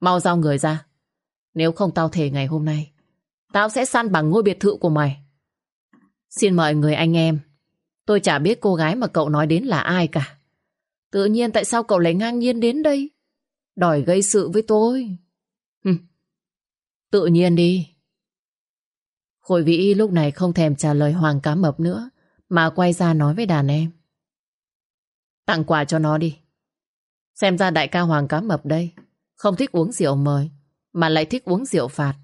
mau giao người ra. Nếu không tao thể ngày hôm nay, tao sẽ săn bằng ngôi biệt thự của mày. Xin mời người anh em. Tôi chả biết cô gái mà cậu nói đến là ai cả. Tự nhiên tại sao cậu lại ngang nhiên đến đây? Đòi gây sự với tôi. Hừm. Tự nhiên đi. Khôi Vĩ lúc này không thèm trả lời Hoàng Cá Mập nữa, mà quay ra nói với đàn em. Tặng quà cho nó đi. Xem ra đại ca Hoàng Cá Mập đây, không thích uống rượu mời, mà lại thích uống rượu phạt.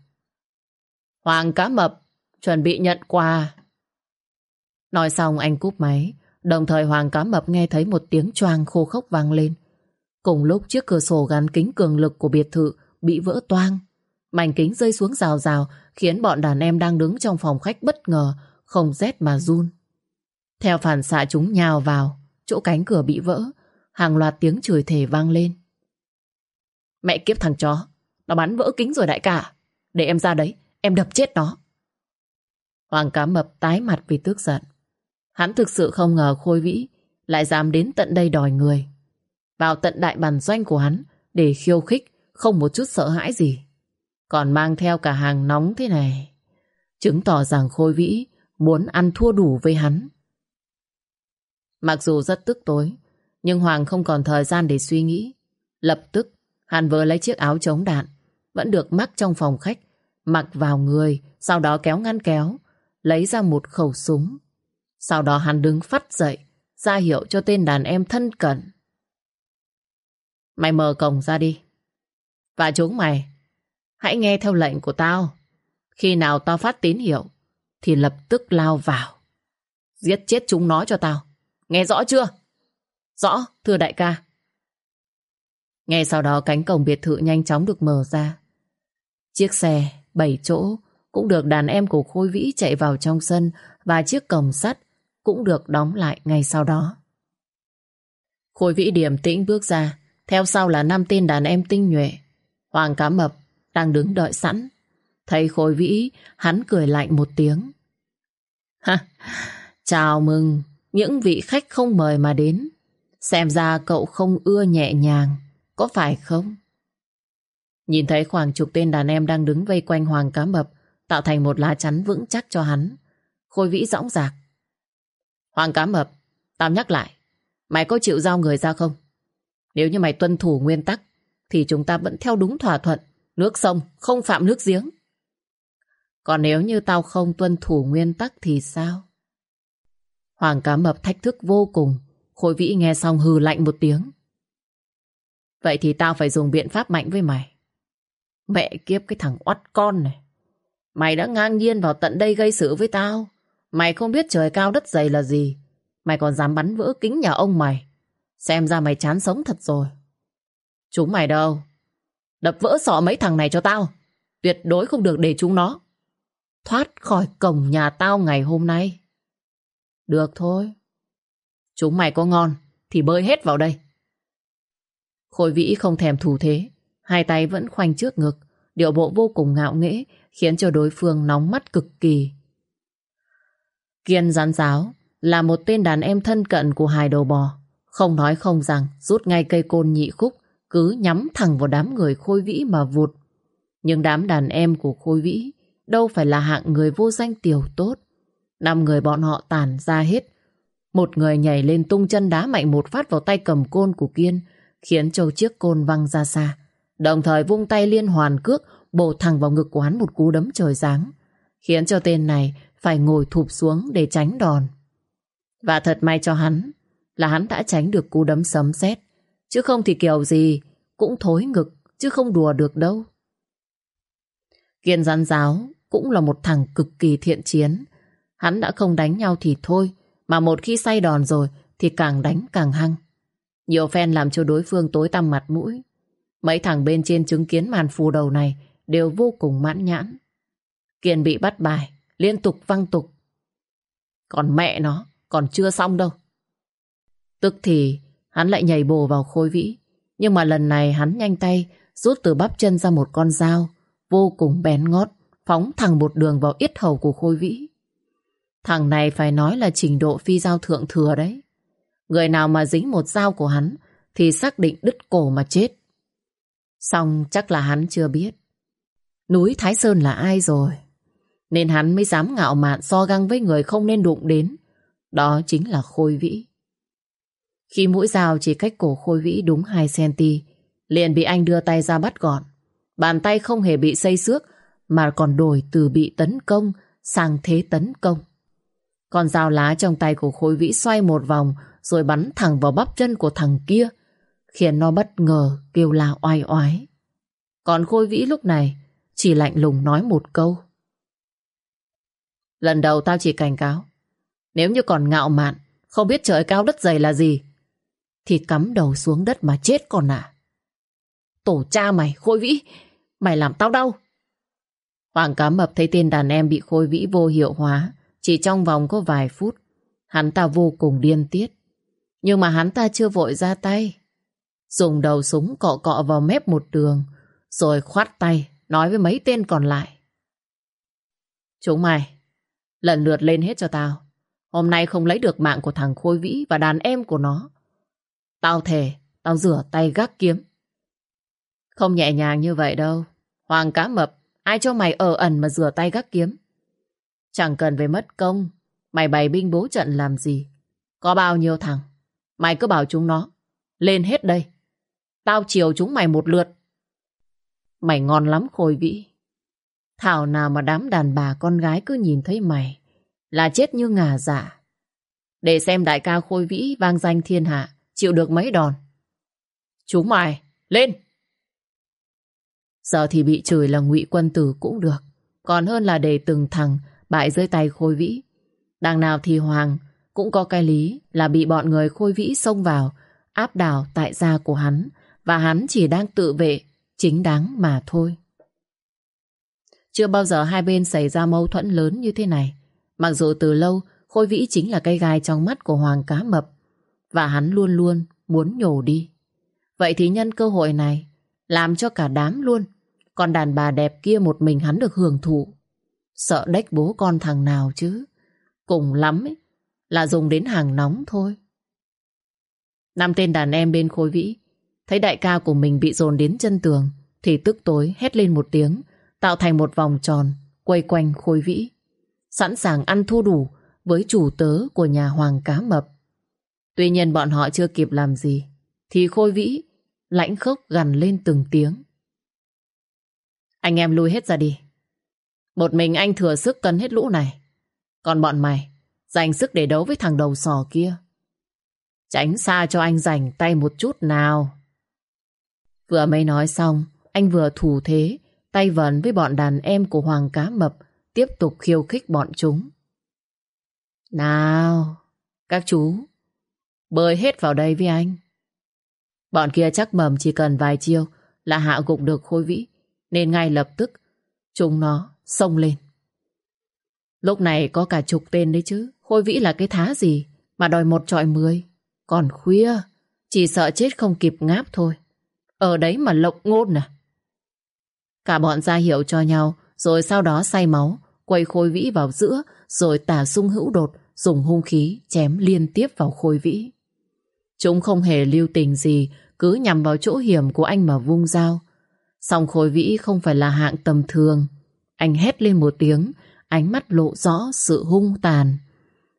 Hoàng Cá Mập, chuẩn bị nhận quà. Nói xong anh cúp máy, đồng thời Hoàng Cá Mập nghe thấy một tiếng choang khô khốc vang lên. Cùng lúc chiếc cửa sổ gắn kính cường lực của biệt thự bị vỡ toang. Mảnh kính rơi xuống rào rào khiến bọn đàn em đang đứng trong phòng khách bất ngờ, không rét mà run. Theo phản xạ chúng nhào vào, chỗ cánh cửa bị vỡ, hàng loạt tiếng chửi thề vang lên. Mẹ kiếp thằng chó, nó bắn vỡ kính rồi đại ca. À? Để em ra đấy, em đập chết nó. Hoàng cá mập tái mặt vì tức giận. Hắn thực sự không ngờ Khôi Vĩ lại dám đến tận đây đòi người. Vào tận đại bản doanh của hắn để khiêu khích, không một chút sợ hãi gì. Còn mang theo cả hàng nóng thế này. Chứng tỏ rằng Khôi Vĩ muốn ăn thua đủ với hắn. Mặc dù rất tức tối, nhưng Hoàng không còn thời gian để suy nghĩ. Lập tức, hắn vừa lấy chiếc áo chống đạn, vẫn được mắc trong phòng khách, mặc vào người, sau đó kéo ngăn kéo, lấy ra một khẩu súng. Sau đó hắn đứng phát dậy, ra hiệu cho tên đàn em thân cận. Mày mở cổng ra đi. Và chúng mày, hãy nghe theo lệnh của tao. Khi nào tao phát tín hiệu, thì lập tức lao vào. Giết chết chúng nó cho tao. Nghe rõ chưa? Rõ, thưa đại ca. Ngay sau đó cánh cổng biệt thự nhanh chóng được mở ra. Chiếc xe, bảy chỗ, cũng được đàn em của Khôi Vĩ chạy vào trong sân và chiếc cổng sắt cũng được đóng lại ngay sau đó. Khôi Vĩ điềm tĩnh bước ra, theo sau là năm tên đàn em tinh nhuệ. Hoàng Cá Mập đang đứng đợi sẵn. Thấy Khôi Vĩ, hắn cười lạnh một tiếng. Ha, chào mừng những vị khách không mời mà đến. Xem ra cậu không ưa nhẹ nhàng, có phải không? Nhìn thấy khoảng chục tên đàn em đang đứng vây quanh Hoàng Cá Mập, tạo thành một lá chắn vững chắc cho hắn. Khôi Vĩ dõng dạc. Hoàng Cá Mập, tao nhắc lại, mày có chịu giao người ra không? Nếu như mày tuân thủ nguyên tắc, thì chúng ta vẫn theo đúng thỏa thuận, nước sông không phạm nước giếng. Còn nếu như tao không tuân thủ nguyên tắc thì sao? Hoàng cá mập thách thức vô cùng. Khôi vĩ nghe xong hừ lạnh một tiếng. Vậy thì tao phải dùng biện pháp mạnh với mày. Mẹ kiếp cái thằng oắt con này. Mày đã ngang nhiên vào tận đây gây sự với tao. Mày không biết trời cao đất dày là gì. Mày còn dám bắn vỡ kính nhà ông mày. Xem ra mày chán sống thật rồi. Chúng mày đâu? Đập vỡ sọ mấy thằng này cho tao. Tuyệt đối không được để chúng nó. Thoát khỏi cổng nhà tao ngày hôm nay. Được thôi. Chúng mày có ngon thì bơi hết vào đây. Khôi vĩ không thèm thủ thế. Hai tay vẫn khoanh trước ngực. Điệu bộ vô cùng ngạo nghễ khiến cho đối phương nóng mắt cực kỳ. Kiên rắn giáo là một tên đàn em thân cận của hai đầu bò. Không nói không rằng rút ngay cây côn nhị khúc cứ nhắm thẳng vào đám người khôi vĩ mà vụt. Nhưng đám đàn em của khôi vĩ đâu phải là hạng người vô danh tiểu tốt. Năm người bọn họ tàn ra hết. Một người nhảy lên tung chân đá mạnh một phát vào tay cầm côn của Kiên, khiến châu chiếc côn văng ra xa. Đồng thời vung tay liên hoàn cước bổ thẳng vào ngực của hắn một cú đấm trời giáng, khiến cho tên này phải ngồi thụp xuống để tránh đòn. Và thật may cho hắn là hắn đã tránh được cú đấm sấm sét, chứ không thì kiểu gì cũng thối ngực, chứ không đùa được đâu. Kiên rắn giáo cũng là một thằng cực kỳ thiện chiến. Hắn đã không đánh nhau thì thôi, mà một khi say đòn rồi thì càng đánh càng hăng. Nhiều phen làm cho đối phương tối tăm mặt mũi. Mấy thằng bên trên chứng kiến màn phù đầu này đều vô cùng mãn nhãn. Kiên bị bắt bài, liên tục văng tục. Còn mẹ nó, còn chưa xong đâu. Tức thì hắn lại nhảy bồ vào khôi vĩ. Nhưng mà lần này hắn nhanh tay rút từ bắp chân ra một con dao vô cùng bén ngót phóng thẳng một đường vào yết hầu của khôi vĩ. Thằng này phải nói là trình độ phi giao thượng thừa đấy. Người nào mà dính một dao của hắn thì xác định đứt cổ mà chết. Xong chắc là hắn chưa biết. Núi Thái Sơn là ai rồi? Nên hắn mới dám ngạo mạn so găng với người không nên đụng đến. Đó chính là Khôi Vĩ. Khi mũi dao chỉ cách cổ Khôi Vĩ đúng 2cm, liền bị anh đưa tay ra bắt gọn. Bàn tay không hề bị xây xước, mà còn đổi từ bị tấn công sang thế tấn công. Con dao lá trong tay của Khôi Vĩ xoay một vòng rồi bắn thẳng vào bắp chân của thằng kia, khiến nó bất ngờ kêu la oai oái. Còn Khôi Vĩ lúc này chỉ lạnh lùng nói một câu. Lần đầu tao chỉ cảnh cáo, nếu như còn ngạo mạn, không biết trời cao đất dày là gì, thì cắm đầu xuống đất mà chết còn à. Tổ cha mày, Khôi Vĩ, mày làm tao đau. Hoàng cá mập thấy tên đàn em bị Khôi Vĩ vô hiệu hóa, chỉ trong vòng có vài phút, hắn ta vô cùng điên tiết. Nhưng mà hắn ta chưa vội ra tay. Dùng đầu súng cọ cọ vào mép một đường, rồi khoát tay, nói với mấy tên còn lại. Chúng mày, lần lượt lên hết cho tao. Hôm nay không lấy được mạng của thằng Khôi Vĩ và đàn em của nó. Tao thề, tao rửa tay gác kiếm. Không nhẹ nhàng như vậy đâu. Hoàng cá mập, ai cho mày ở ẩn mà rửa tay gác kiếm. Chẳng cần phải mất công, mày bày binh bố trận làm gì. Có bao nhiêu thằng, mày cứ bảo chúng nó, lên hết đây. Tao chiều chúng mày một lượt. Mày ngon lắm khôi vĩ. Thảo nào mà đám đàn bà con gái cứ nhìn thấy mày là chết như ngà giả. Để xem đại ca khôi vĩ vang danh thiên hạ chịu được mấy đòn. chú mày, lên! Giờ thì bị chửi là ngụy quân tử cũng được. Còn hơn là để từng thằng bại dưới tay khôi vĩ. Đằng nào thì Hoàng cũng có cái lý là bị bọn người khôi vĩ xông vào áp đảo tại gia của hắn và hắn chỉ đang tự vệ chính đáng mà thôi. Chưa bao giờ hai bên xảy ra mâu thuẫn lớn như thế này. Mặc dù từ lâu Khôi Vĩ chính là cây gai trong mắt của Hoàng Cá Mập và hắn luôn luôn muốn nhổ đi. Vậy thì nhân cơ hội này làm cho cả đám luôn còn đàn bà đẹp kia một mình hắn được hưởng thụ. Sợ đách bố con thằng nào chứ. Cùng lắm ấy, là dùng đến hàng nóng thôi. Năm tên đàn em bên khối vĩ thấy đại ca của mình bị dồn đến chân tường thì tức tối hét lên một tiếng tạo thành một vòng tròn quay quanh khối vĩ. Sẵn sàng ăn thua đủ với chủ tớ của nhà Hoàng Cá Mập. Tuy nhiên bọn họ chưa kịp làm gì thì khôi vĩ lãnh khốc gằn lên từng tiếng. Anh em lui hết ra đi. Một mình anh thừa sức cân hết lũ này. Còn bọn mày, dành sức để đấu với thằng đầu sò kia. Tránh xa cho anh rảnh tay một chút nào. Vừa mới nói xong, anh vừa thủ thế, tay vần với bọn đàn em của Hoàng Cá Mập, tiếp tục khiêu khích bọn chúng. Nào, các chú, bơi hết vào đây với anh. Bọn kia chắc mầm chỉ cần vài chiêu là hạ gục được khôi vĩ, nên ngay lập tức chúng nó xông lên. Lúc này có cả chục tên đấy chứ, khôi vĩ là cái thá gì mà đòi một trọi mười. Còn khuya, chỉ sợ chết không kịp ngáp thôi. Ở đấy mà lộng ngôn à. Cả bọn ra hiệu cho nhau, rồi sau đó say máu, quay khôi vĩ vào giữa, rồi tả sung hữu đột, dùng hung khí chém liên tiếp vào khôi vĩ. Chúng không hề lưu tình gì, cứ nhằm vào chỗ hiểm của anh mà vung dao. Song khôi vĩ không phải là hạng tầm thường, Anh hét lên một tiếng, ánh mắt lộ rõ sự hung tàn.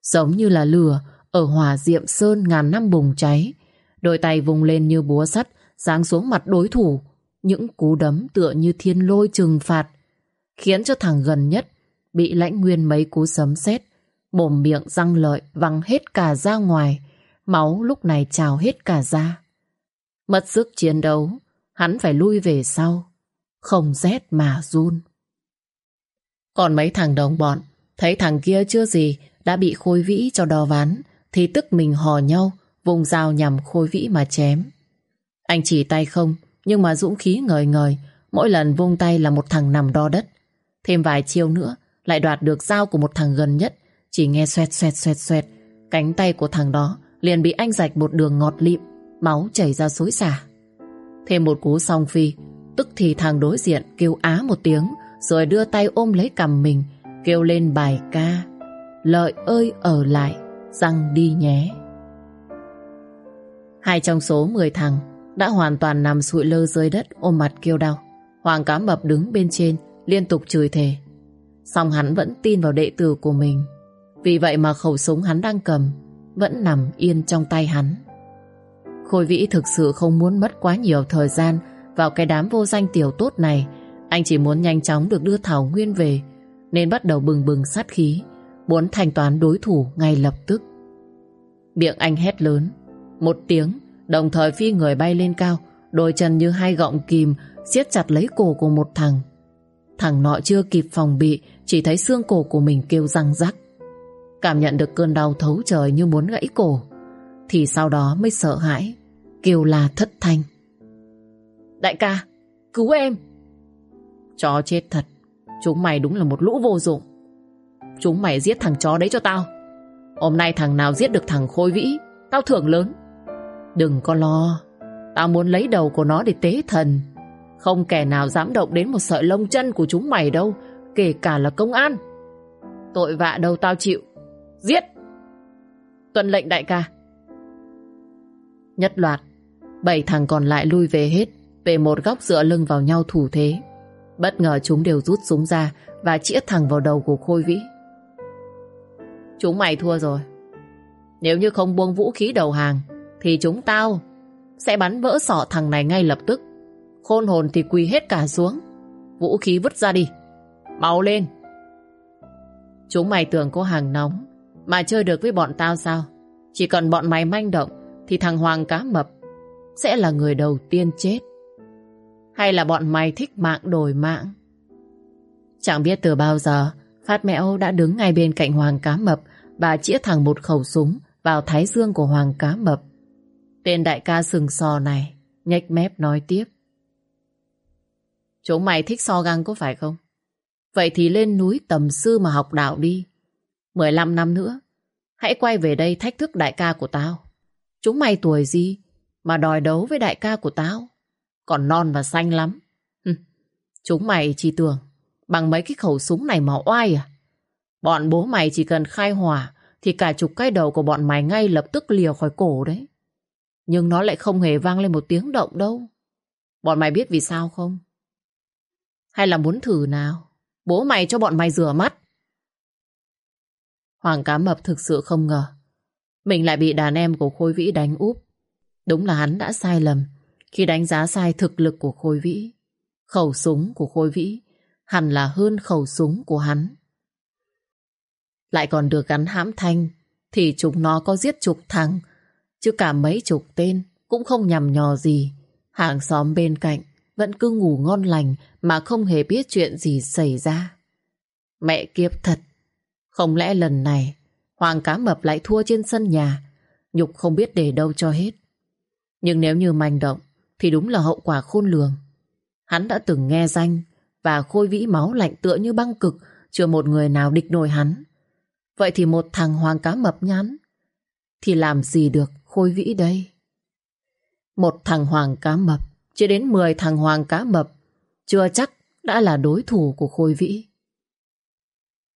Giống như là lửa ở hỏa diệm sơn ngàn năm bùng cháy. Đôi tay vùng lên như búa sắt, giáng xuống mặt đối thủ. Những cú đấm tựa như thiên lôi trừng phạt, khiến cho thằng gần nhất bị lãnh nguyên mấy cú sấm sét bồm miệng răng lợi văng hết cả ra ngoài, máu lúc này trào hết cả ra. Mất sức chiến đấu, hắn phải lui về sau, không rét mà run. Còn mấy thằng đồng bọn, thấy thằng kia chưa gì đã bị khôi vĩ cho đo ván, thì tức mình hò nhau, vùng dao nhằm khôi vĩ mà chém. Anh chỉ tay không, nhưng mà dũng khí ngời ngời, mỗi lần vung tay là một thằng nằm đo đất. Thêm vài chiêu nữa, lại đoạt được dao của một thằng gần nhất, chỉ nghe xoẹt xoẹt xoẹt xoẹt, cánh tay của thằng đó liền bị anh rạch một đường ngọt lịm, máu chảy ra xối xả. Thêm một cú song phi, tức thì thằng đối diện kêu á một tiếng, rồi đưa tay ôm lấy cầm mình, kêu lên bài ca. Lợi ơi ở lại, răng đi nhé. Hai trong số 10 thằng đã hoàn toàn nằm sụi lơ dưới đất ôm mặt kêu đau. Hoàng cá mập đứng bên trên, liên tục chửi thề. Song hắn vẫn tin vào đệ tử của mình. Vì vậy mà khẩu súng hắn đang cầm vẫn nằm yên trong tay hắn. Khôi Vĩ thực sự không muốn mất quá nhiều thời gian vào cái đám vô danh tiểu tốt này. Anh chỉ muốn nhanh chóng được đưa Thảo Nguyên về nên bắt đầu bừng bừng sát khí muốn thanh toán đối thủ ngay lập tức. Miệng anh hét lớn một tiếng đồng thời phi người bay lên cao đôi chân như hai gọng kìm siết chặt lấy cổ của một thằng. Thằng nọ chưa kịp phòng bị chỉ thấy xương cổ của mình kêu răng rắc. Cảm nhận được cơn đau thấu trời như muốn gãy cổ Thì sau đó mới sợ hãi Kêu là thất thanh. Đại ca Cứu em. Chó chết thật Chúng mày đúng là một lũ vô dụng. Chúng mày giết thằng chó đấy cho tao. Hôm nay thằng nào giết được thằng Khôi Vĩ Tao thưởng lớn Đừng có lo Tao muốn lấy đầu của nó để tế thần Không kẻ nào dám động đến một sợi lông chân của chúng mày đâu Kể cả là công an Tội vạ đâu tao chịu Giết! Tuân lệnh đại ca. Nhất loạt, bảy thằng còn lại lui về hết, về một góc dựa lưng vào nhau thủ thế. Bất ngờ chúng đều rút súng ra và chĩa thẳng vào đầu của Khôi Vĩ. Chúng mày thua rồi. Nếu như không buông vũ khí đầu hàng, thì chúng tao sẽ bắn vỡ sọ thằng này ngay lập tức. Khôn hồn thì quỳ hết cả xuống. Vũ khí vứt ra đi. Mau lên. Chúng mày tưởng có hàng nóng, mà chơi được với bọn tao sao? Chỉ cần bọn mày manh động thì thằng Hoàng cá mập sẽ là người đầu tiên chết. Hay là bọn mày thích mạng đổi mạng? Chẳng biết từ bao giờ, Phát Mẹo đã đứng ngay bên cạnh Hoàng cá mập và chĩa thẳng một khẩu súng vào thái dương của Hoàng cá mập. Tên đại ca sừng sò này nhếch mép nói tiếp. Chúng mày thích so găng có phải không? Vậy thì lên núi tầm sư mà học đạo đi. 15 năm nữa, hãy quay về đây thách thức đại ca của tao. Chúng mày tuổi gì mà đòi đấu với đại ca của tao? Còn non và xanh lắm. Chúng mày chỉ tưởng bằng mấy cái khẩu súng này mà oai à? Bọn bố mày chỉ cần khai hỏa thì cả chục cái đầu của bọn mày ngay lập tức lìa khỏi cổ đấy. Nhưng nó lại không hề vang lên một tiếng động đâu. Bọn mày biết vì sao không? Hay là muốn thử nào? Bố mày cho bọn mày rửa mắt. Hoàng cá mập thực sự không ngờ mình lại bị đàn em của Khôi Vĩ đánh úp. Đúng là hắn đã sai lầm khi đánh giá sai thực lực của Khôi Vĩ. Khẩu súng của Khôi Vĩ hẳn là hơn khẩu súng của hắn. Lại còn được gắn hãm thanh, thì chúng nó có giết chục thằng chứ cả mấy chục tên cũng không nhằm nhò gì. Hàng xóm bên cạnh vẫn cứ ngủ ngon lành mà không hề biết chuyện gì xảy ra. Mẹ kiếp thật, không lẽ lần này Hoàng cá mập lại thua trên sân nhà? Nhục không biết để đâu cho hết. Nhưng nếu như manh động, Thì đúng là hậu quả khôn lường. Hắn đã từng nghe danh Và khôi vĩ máu lạnh tựa như băng cực, Chưa một người nào địch nổi hắn. Vậy thì một thằng hoàng cá mập nhắn Thì làm gì được? Khôi vĩ đây Một thằng hoàng cá mập Chưa đến 10 thằng hoàng cá mập Chưa chắc đã là đối thủ của khôi vĩ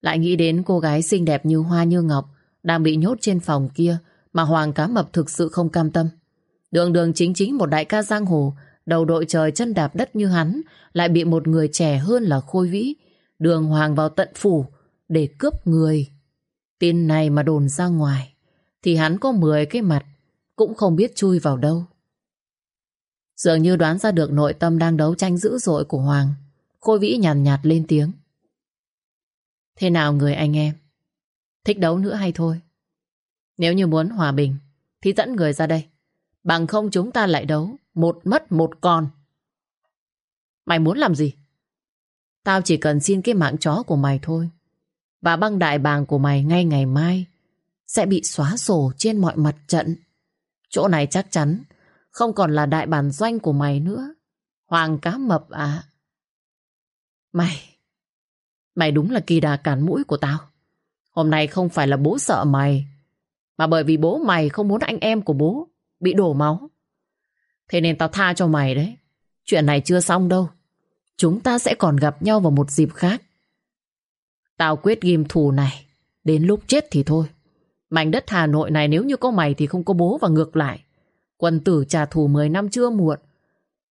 lại nghĩ đến cô gái xinh đẹp như hoa như ngọc đang bị nhốt trên phòng kia mà Hoàng Cá Mập thực sự không cam tâm. Đường đường chính chính một đại ca giang hồ đầu đội trời chân đạp đất như hắn lại bị một người trẻ hơn là Khôi Vĩ đường hoàng vào tận phủ để cướp người. Tin này mà đồn ra ngoài, thì hắn có 10 cái mặt, cũng không biết chui vào đâu. Dường như đoán ra được nội tâm đang đấu tranh dữ dội của Hoàng. Khôi Vĩ nhàn nhạt, nhạt lên tiếng. Thế nào người anh em? Thích đấu nữa hay thôi? Nếu như muốn hòa bình, thì dẫn người ra đây. Bằng không chúng ta lại đấu, một mất một còn. Mày muốn làm gì? Tao chỉ cần xin cái mạng chó của mày thôi. Và băng đại bàng của mày ngay ngày mai sẽ bị xóa sổ trên mọi mặt trận. Chỗ này chắc chắn không còn là đại bản doanh của mày nữa. Hoàng cá mập à? Mày, mày đúng là kỳ đà cản mũi của tao. Hôm nay không phải là bố sợ mày, mà bởi vì bố mày không muốn anh em của bố bị đổ máu. Thế nên tao tha cho mày đấy. Chuyện này chưa xong đâu. Chúng ta sẽ còn gặp nhau vào một dịp khác. Tao quyết ghim thù này. Đến lúc chết thì thôi. Mảnh đất Hà Nội này nếu như có mày thì không có bố và ngược lại. Quân tử trả thù 10 năm chưa muộn.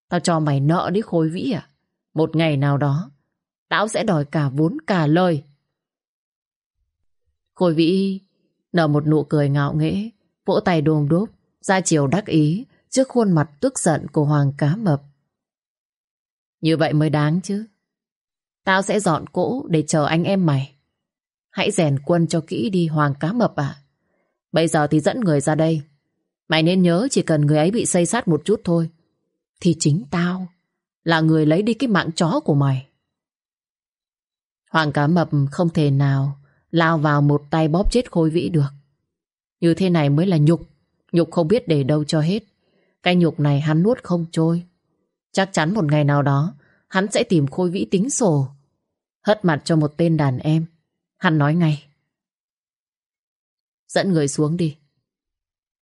Tao cho mày nợ đi khối vĩ à? Một ngày nào đó, tao sẽ đòi cả vốn cả lời. Khôi vĩ nở một nụ cười ngạo nghễ, vỗ tay đồm đốp, ra chiều đắc ý trước khuôn mặt tức giận của Hoàng Cá Mập. Như vậy mới đáng chứ. Tao sẽ dọn cỗ để chờ anh em mày. Hãy rèn quân cho kỹ đi Hoàng Cá Mập ạ. Bây giờ thì dẫn người ra đây. Mày nên nhớ chỉ cần người ấy bị xây sát một chút thôi. Thì chính tao là người lấy đi cái mạng chó của mày. Hoàng Cá Mập không thể nào lao vào một tay bóp chết Khôi Vĩ được. Như thế này mới là nhục. Nhục không biết để đâu cho hết. Cái nhục này hắn nuốt không trôi. Chắc chắn một ngày nào đó, hắn sẽ tìm Khôi Vĩ tính sổ. Hất mặt cho một tên đàn em. Hắn nói ngay. Dẫn người xuống đi.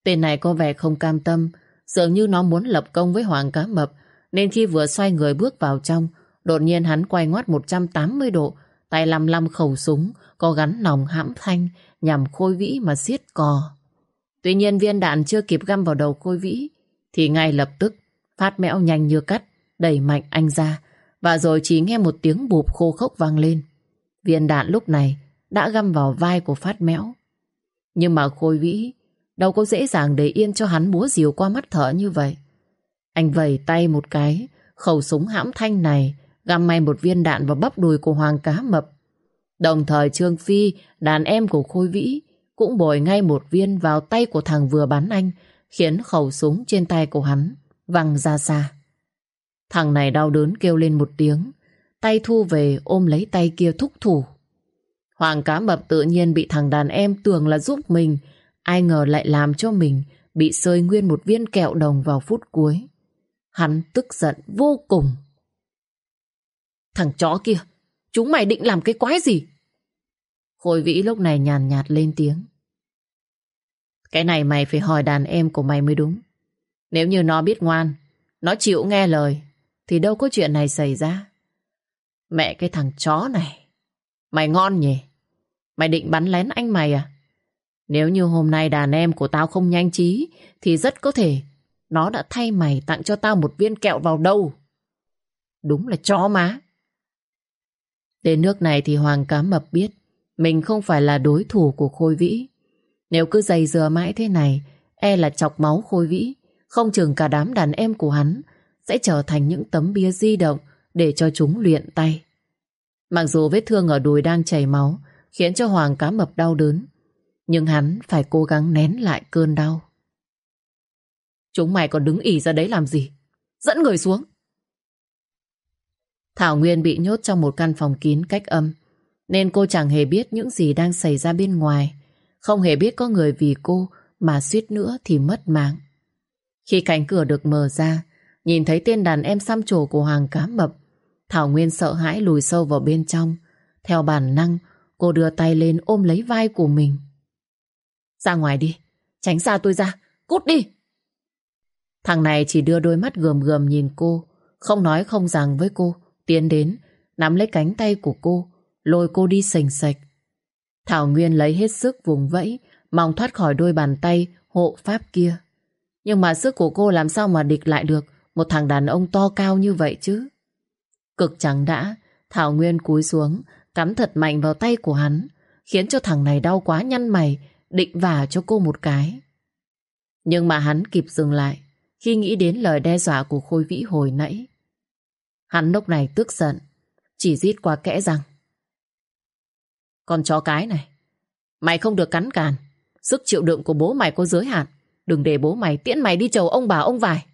Tên này có vẻ không cam tâm, dường như nó muốn lập công với Hoàng Cá Mập, nên khi vừa xoay người bước vào trong, đột nhiên hắn quay ngoắt 180 độ, tay lăm lăm khẩu súng, có gắn nòng hãm thanh nhằm khôi vĩ mà siết cò. Tuy nhiên viên đạn chưa kịp găm vào đầu khôi vĩ, thì ngay lập tức phát mẽo nhanh như cắt, đẩy mạnh anh ra, và rồi chỉ nghe một tiếng bụp khô khốc vang lên. Viên đạn lúc này đã găm vào vai của phát mẽo. Nhưng mà khôi vĩ đâu có dễ dàng để yên cho hắn búa diều qua mắt thở như vậy. Anh vẩy tay một cái, khẩu súng hãm thanh này găm may một viên đạn vào bắp đùi của Hoàng Cá Mập. Đồng thời Trương Phi, đàn em của Khôi Vĩ, cũng bồi ngay một viên vào tay của thằng vừa bắn anh, khiến khẩu súng trên tay của hắn văng ra xa. Thằng này đau đớn kêu lên một tiếng, tay thu về ôm lấy tay kia thúc thủ. Hoàng cá mập tự nhiên bị thằng đàn em tưởng là giúp mình, ai ngờ lại làm cho mình bị rơi nguyên một viên kẹo đồng vào phút cuối. Hắn tức giận vô cùng. Thằng chó kia, chúng mày định làm cái quái gì? Khôi vĩ lúc này nhàn nhạt lên tiếng. Cái này mày phải hỏi đàn em của mày mới đúng. Nếu như nó biết ngoan, nó chịu nghe lời, thì đâu có chuyện này xảy ra. Mẹ cái thằng chó này, mày ngon nhỉ? Mày định bắn lén anh mày à? Nếu như hôm nay đàn em của tao không nhanh trí, thì rất có thể nó đã thay mày tặng cho tao một viên kẹo vào đâu. Đúng là chó má. Đến nước này thì Hoàng Cá Mập biết mình không phải là đối thủ của Khôi Vĩ. Nếu cứ dày dừa mãi thế này, e là chọc máu Khôi Vĩ, không chừng cả đám đàn em của hắn sẽ trở thành những tấm bia di động để cho chúng luyện tay. Mặc dù vết thương ở đùi đang chảy máu, khiến cho Hoàng Cá Mập đau đớn, nhưng hắn phải cố gắng nén lại cơn đau. Chúng mày còn đứng ỉ ra đấy làm gì? Dẫn người xuống. Thảo Nguyên bị nhốt trong một căn phòng kín cách âm, nên cô chẳng hề biết những gì đang xảy ra bên ngoài. Không hề biết có người vì cô mà suýt nữa thì mất mạng. Khi cánh cửa được mở ra, nhìn thấy tên đàn em xăm trổ của Hoàng Cá Mập, Thảo Nguyên sợ hãi lùi sâu vào bên trong. Theo bản năng, cô đưa tay lên ôm lấy vai của mình. Ra ngoài đi, tránh xa tôi ra, cút đi. Thằng này chỉ đưa đôi mắt gườm gườm nhìn cô, không nói không rằng với cô, tiến đến, nắm lấy cánh tay của cô, lôi cô đi sành sạch. Thảo Nguyên lấy hết sức vùng vẫy, mong thoát khỏi đôi bàn tay hộ pháp kia. Nhưng mà sức của cô làm sao mà địch lại được một thằng đàn ông to cao như vậy chứ? Cực chẳng đã, Thảo Nguyên cúi xuống, cắm thật mạnh vào tay của hắn, khiến cho thằng này đau quá nhăn mày, định vả cho cô một cái. Nhưng mà hắn kịp dừng lại khi nghĩ đến lời đe dọa của Khôi Vĩ hồi nãy. Hắn lúc này tức giận, chỉ rít qua kẽ rằng. Con chó cái này, mày không được cắn càn, sức chịu đựng của bố mày có giới hạn. Đừng để bố mày tiễn mày đi chầu ông bà ông vải.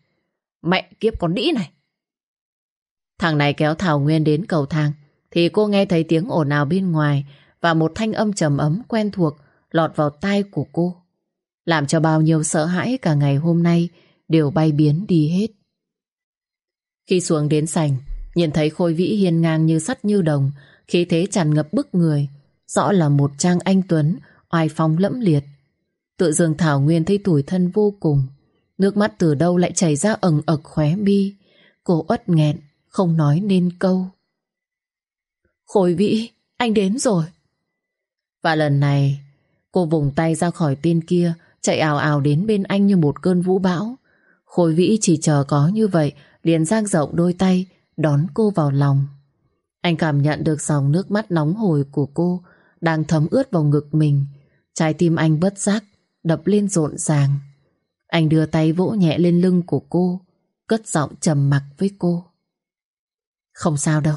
Mẹ kiếp con đĩ này. Thằng này kéo Thảo Nguyên đến cầu thang, thì cô nghe thấy tiếng ồn ào bên ngoài và một thanh âm trầm ấm quen thuộc lọt vào tai của cô. Làm cho bao nhiêu sợ hãi cả ngày hôm nay đều bay biến đi hết. Khi xuống đến sành, nhìn thấy Khôi Vĩ hiên ngang như sắt như đồng, khí thế tràn ngập bức người, rõ là một trang anh Tuấn, oai phong lẫm liệt. Tự dường Thảo Nguyên thấy tủi thân vô cùng, nước mắt từ đâu lại chảy ra ẩn ực khóe mi. Cô uất nghẹn, không nói nên câu. Khôi Vĩ, anh đến rồi. Và lần này, cô vùng tay ra khỏi tên kia, chạy ảo ảo đến bên anh như một cơn vũ bão. Khôi Vĩ chỉ chờ có như vậy, liền giang rộng đôi tay, đón cô vào lòng. Anh cảm nhận được dòng nước mắt nóng hổi của cô đang thấm ướt vào ngực mình. Trái tim anh bất giác, đập lên rộn ràng. Anh đưa tay vỗ nhẹ lên lưng của cô, cất giọng trầm mặc với cô. Không sao đâu,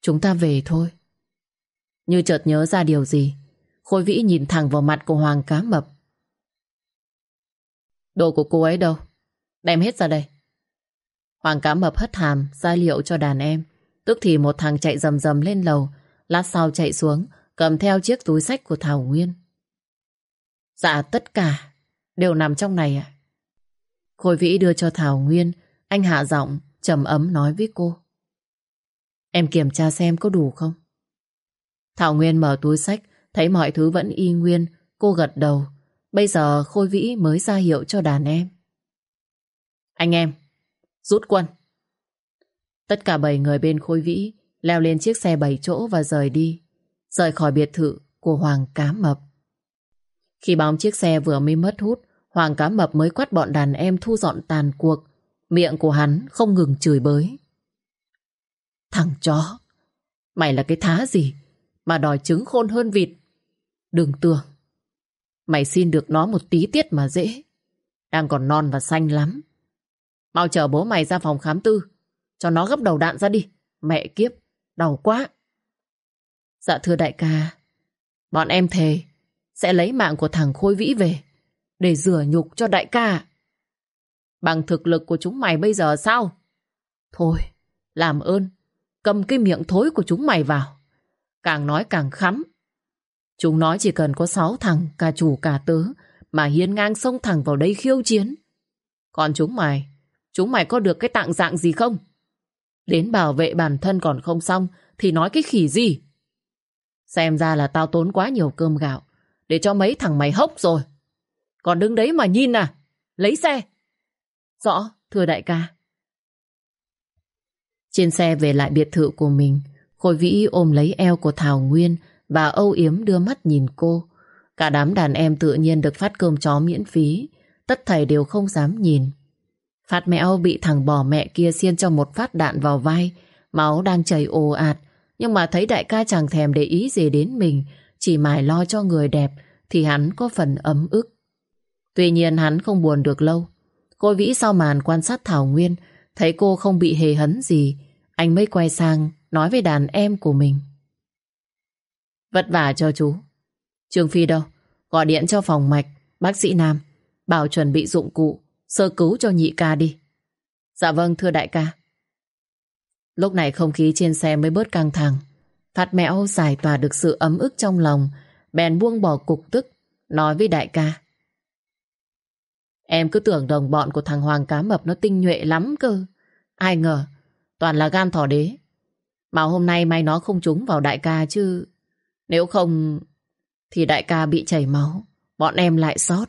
chúng ta về thôi. Như chợt nhớ ra điều gì, Khôi Vĩ nhìn thẳng vào mặt của Hoàng Cá Mập. Đồ của cô ấy đâu? Đem hết ra đây. Hoàng Cá Mập hất hàm, ra liệu cho đàn em. Tức thì một thằng chạy rầm rầm lên lầu, lát sau chạy xuống, cầm theo chiếc túi sách của Thảo Nguyên. Dạ tất cả đều nằm trong này ạ. Khôi Vĩ đưa cho Thảo Nguyên, anh hạ giọng, trầm ấm nói với cô. Em kiểm tra xem có đủ không? Thảo Nguyên mở túi sách, thấy mọi thứ vẫn y nguyên, cô gật đầu. Bây giờ Khôi Vĩ mới ra hiệu cho đàn em. Anh em, rút quân. Tất cả bảy người bên Khôi Vĩ leo lên chiếc xe bảy chỗ và rời đi, rời khỏi biệt thự của Hoàng Cá Mập. Khi bóng chiếc xe vừa mới mất hút, Hoàng Cá Mập mới quát bọn đàn em thu dọn tàn cuộc. Miệng của hắn không ngừng chửi bới. Thằng chó, mày là cái thá gì mà đòi trứng khôn hơn vịt? Đừng tưởng, mày xin được nó một tí tiết mà dễ. Đang còn non và xanh lắm. Mau chờ bố mày ra phòng khám tư, cho nó gấp đầu đạn ra đi. Mẹ kiếp, đau quá. Dạ thưa đại ca, bọn em thề sẽ lấy mạng của thằng Khôi Vĩ về để rửa nhục cho đại ca. Bằng thực lực của chúng mày bây giờ sao? Thôi, làm ơn, cầm cái miệng thối của chúng mày vào. Càng nói càng khắm. Chúng nói chỉ cần có sáu thằng, cả chủ cả tớ, mà hiên ngang sông thẳng vào đây khiêu chiến. Còn chúng mày, chúng mày có được cái tạng dạng gì không? Đến bảo vệ bản thân còn không xong, thì nói cái khỉ gì? Xem ra là tao tốn quá nhiều cơm gạo, để cho mấy thằng mày hốc rồi. Còn đứng đấy mà nhìn à, lấy xe. Rõ, thưa đại ca. Trên xe về lại biệt thự của mình, Khôi Vĩ ôm lấy eo của Thảo Nguyên và âu yếm đưa mắt nhìn cô. Cả đám đàn em tự nhiên được phát cơm chó miễn phí, tất thảy đều không dám nhìn. Phát mẹo bị thằng bò mẹ kia xiên cho một phát đạn vào vai, máu đang chảy ồ ạt, nhưng mà thấy đại ca chẳng thèm để ý gì đến mình, chỉ mải lo cho người đẹp, thì hắn có phần ấm ức. Tuy nhiên hắn không buồn được lâu. Cô Vĩ sau màn quan sát Thảo Nguyên, thấy cô không bị hề hấn gì, anh mới quay sang nói với đàn em của mình. Vất vả cho chú. Trương Phi đâu? Gọi điện cho phòng mạch, bác sĩ Nam, bảo chuẩn bị dụng cụ, sơ cứu cho nhị ca đi. Dạ vâng thưa đại ca. Lúc này không khí trên xe mới bớt căng thẳng. Phát mẹo giải tỏa được sự ấm ức trong lòng, bèn buông bỏ cục tức, nói với đại ca. Em cứ tưởng đồng bọn của thằng Hoàng Cá Mập nó tinh nhuệ lắm cơ. Ai ngờ, toàn là gan thỏ đế. Mà hôm nay may nó không trúng vào đại ca chứ. Nếu không, thì đại ca bị chảy máu, bọn em lại sót.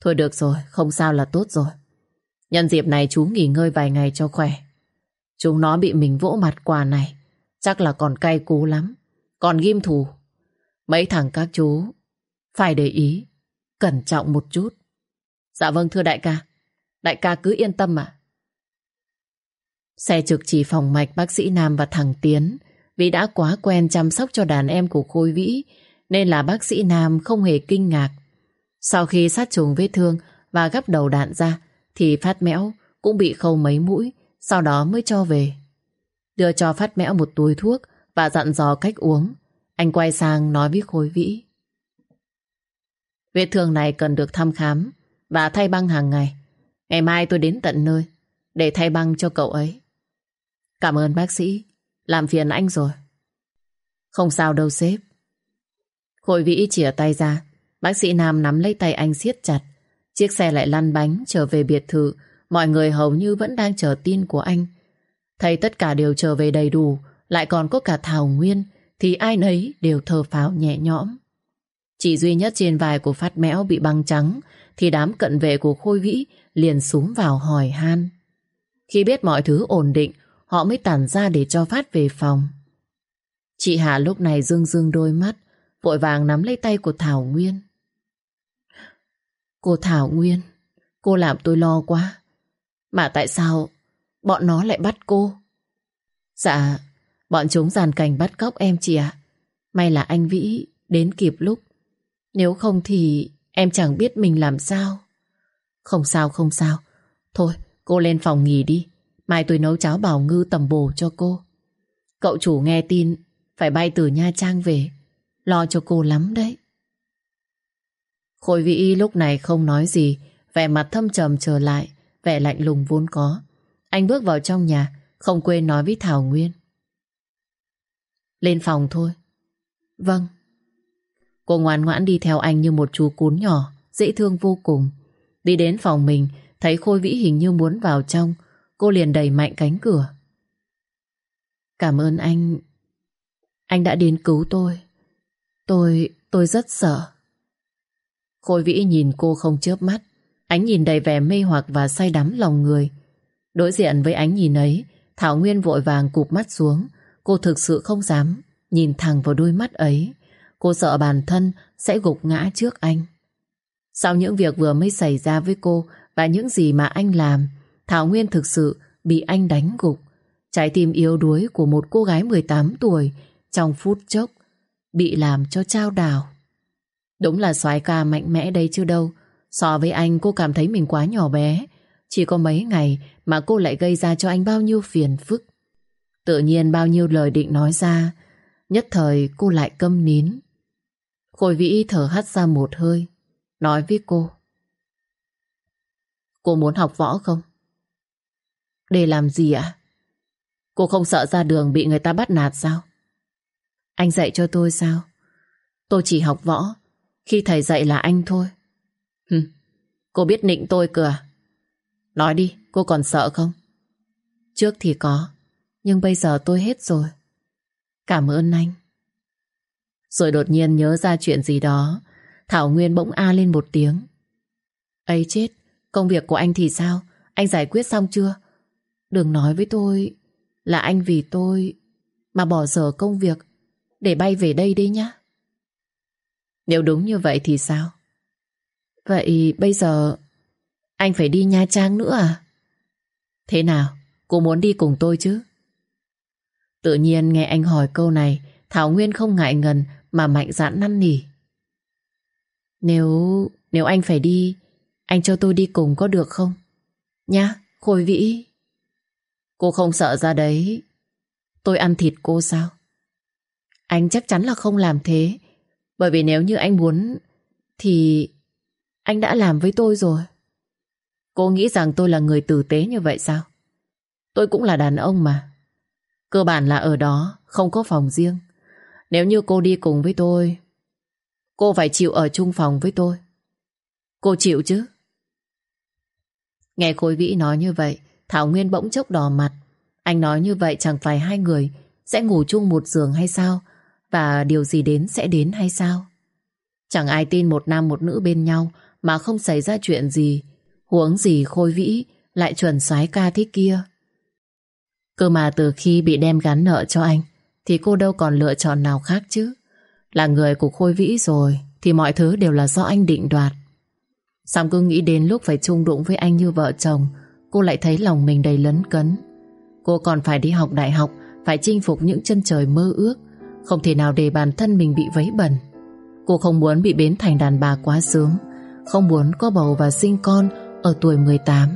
Thôi được rồi, không sao là tốt rồi. Nhân dịp này chú nghỉ ngơi vài ngày cho khỏe. Chúng nó bị mình vỗ mặt quà này, chắc là còn cay cú lắm. Còn ghim thù. Mấy thằng các chú, phải để ý, cẩn trọng một chút. Dạ vâng thưa đại ca. Đại ca cứ yên tâm ạ. Xe trực chỉ phòng mạch bác sĩ Nam và thằng Tiến. Vì đã quá quen chăm sóc cho đàn em của Khôi Vĩ, Nên là bác sĩ Nam không hề kinh ngạc. Sau khi sát trùng vết thương Và gắp đầu đạn ra, Thì Phát Mẽo cũng bị khâu mấy mũi, Sau đó mới cho về. Đưa cho Phát Mẽo một túi thuốc Và dặn dò cách uống. Anh quay sang nói với Khôi Vĩ. Vết thương này cần được thăm khám. Và thay băng hàng ngày. Ngày mai tôi đến tận nơi Để thay băng cho cậu ấy. Cảm ơn bác sĩ. Làm phiền anh rồi. Không sao đâu, sếp. Khôi Vĩ chìa tay ra. Bác sĩ Nam nắm lấy tay anh siết chặt. Chiếc xe lại lăn bánh trở về biệt thự. Mọi người hầu như vẫn đang chờ tin của anh. Thấy tất cả đều trở về đầy đủ, Lại còn có cả Thảo Nguyên, Thì ai nấy đều thờ phào nhẹ nhõm. Chỉ duy nhất trên vai của Phát Mẽo bị băng trắng thì đám cận vệ của Khôi Vĩ Liền xuống vào hỏi han. Khi biết mọi thứ ổn định, Họ mới tản ra để cho Phát về phòng. Chị Hà lúc này dương dương đôi mắt, Vội vàng nắm lấy tay của Thảo Nguyên. Cô Thảo Nguyên, Cô làm tôi lo quá. Mà tại sao Bọn nó lại bắt cô? Dạ Bọn chúng giàn cảnh bắt cóc em chị ạ. May là anh Vĩ đến kịp lúc. Nếu không thì Em chẳng biết mình làm sao. Không sao không sao. Thôi, cô lên phòng nghỉ đi. Mai tôi nấu cháo bảo ngư tầm bổ cho cô. Cậu chủ nghe tin, Phải bay từ Nha Trang về. Lo cho cô lắm đấy. Khôi vĩ lúc này không nói gì, Vẻ mặt thâm trầm trở lại, Vẻ lạnh lùng vốn có. Anh bước vào trong nhà, Không quên nói với Thảo Nguyên. Lên phòng thôi. Vâng. Cô ngoan ngoãn đi theo anh như một chú cún nhỏ Dễ thương vô cùng. Đi đến phòng mình Thấy Khôi Vĩ hình như muốn vào trong Cô liền đẩy mạnh cánh cửa. Cảm ơn anh. Anh đã đến cứu tôi. Tôi, tôi rất sợ. Khôi Vĩ nhìn cô không chớp mắt. Ánh nhìn đầy vẻ mê hoặc và say đắm lòng người. Đối diện với ánh nhìn ấy Thảo Nguyên vội vàng cụp mắt xuống. Cô thực sự không dám Nhìn thẳng vào đôi mắt ấy. Cô sợ bản thân sẽ gục ngã trước anh. Sau những việc vừa mới xảy ra với cô Và những gì mà anh làm, Thảo Nguyên thực sự bị anh đánh gục. Trái tim yếu đuối của một cô gái 18 tuổi Trong phút chốc Bị làm cho trao đảo. Đúng là soái ca mạnh mẽ đây chứ đâu. So với anh, cô cảm thấy mình quá nhỏ bé. Chỉ có mấy ngày Mà cô lại gây ra cho anh bao nhiêu phiền phức. Tự nhiên bao nhiêu lời định nói ra, Nhất thời cô lại câm nín. Khôi vĩ thở hắt ra một hơi Nói với cô Cô muốn học võ không? Để làm gì ạ? Cô không sợ ra đường bị người ta bắt nạt sao? Anh dạy cho tôi sao? Tôi chỉ học võ Khi thầy dạy là anh thôi Hừ, Cô biết nịnh tôi cửa à? Nói đi, cô còn sợ không? Trước thì có Nhưng bây giờ tôi hết rồi Cảm ơn anh rồi đột nhiên nhớ ra chuyện gì đó. Thảo Nguyên bỗng a lên một tiếng. Ấy chết, Công việc của anh thì sao? Anh giải quyết xong chưa? Đừng nói với tôi Là anh vì tôi Mà bỏ dở công việc Để bay về đây đi nhá. Nếu đúng như vậy thì sao? Vậy bây giờ Anh phải đi Nha Trang nữa à? Thế nào? Cô muốn đi cùng tôi chứ? Tự nhiên nghe anh hỏi câu này, Thảo Nguyên không ngại ngần mà mạnh dạn năn nỉ. Nếu Nếu anh phải đi, Anh cho tôi đi cùng có được không? Nhá, Khôi Vĩ. Cô không sợ ra đấy. Tôi ăn thịt cô sao? Anh chắc chắn là không làm thế. Bởi vì nếu như anh muốn, Thì Anh đã làm với tôi rồi. Cô nghĩ rằng tôi là người tử tế như vậy sao? Tôi cũng là đàn ông mà. Cơ bản là ở đó, Không có phòng riêng. Nếu như cô đi cùng với tôi, Cô phải chịu ở chung phòng với tôi. Cô chịu chứ? Nghe Khôi Vĩ nói như vậy, Thảo Nguyên bỗng chốc đỏ mặt. Anh nói như vậy chẳng phải hai người Sẽ ngủ chung một giường hay sao? Và điều gì đến sẽ đến hay sao? Chẳng ai tin một nam một nữ bên nhau Mà không xảy ra chuyện gì, Huống gì Khôi Vĩ Lại chuẩn soái ca thế kia. Cơ mà từ khi bị đem gắn nợ cho anh thì cô đâu còn lựa chọn nào khác chứ? Là người của Khôi Vĩ rồi, Thì mọi thứ đều là do anh định đoạt. Xong cứ nghĩ đến lúc phải chung đụng với anh như vợ chồng, Cô lại thấy lòng mình đầy lấn cấn. Cô còn phải đi học đại học, Phải chinh phục những chân trời mơ ước, Không thể nào để bản thân mình bị vấy bẩn. Cô không muốn bị biến thành đàn bà quá sớm Không muốn có bầu và sinh con Ở tuổi 18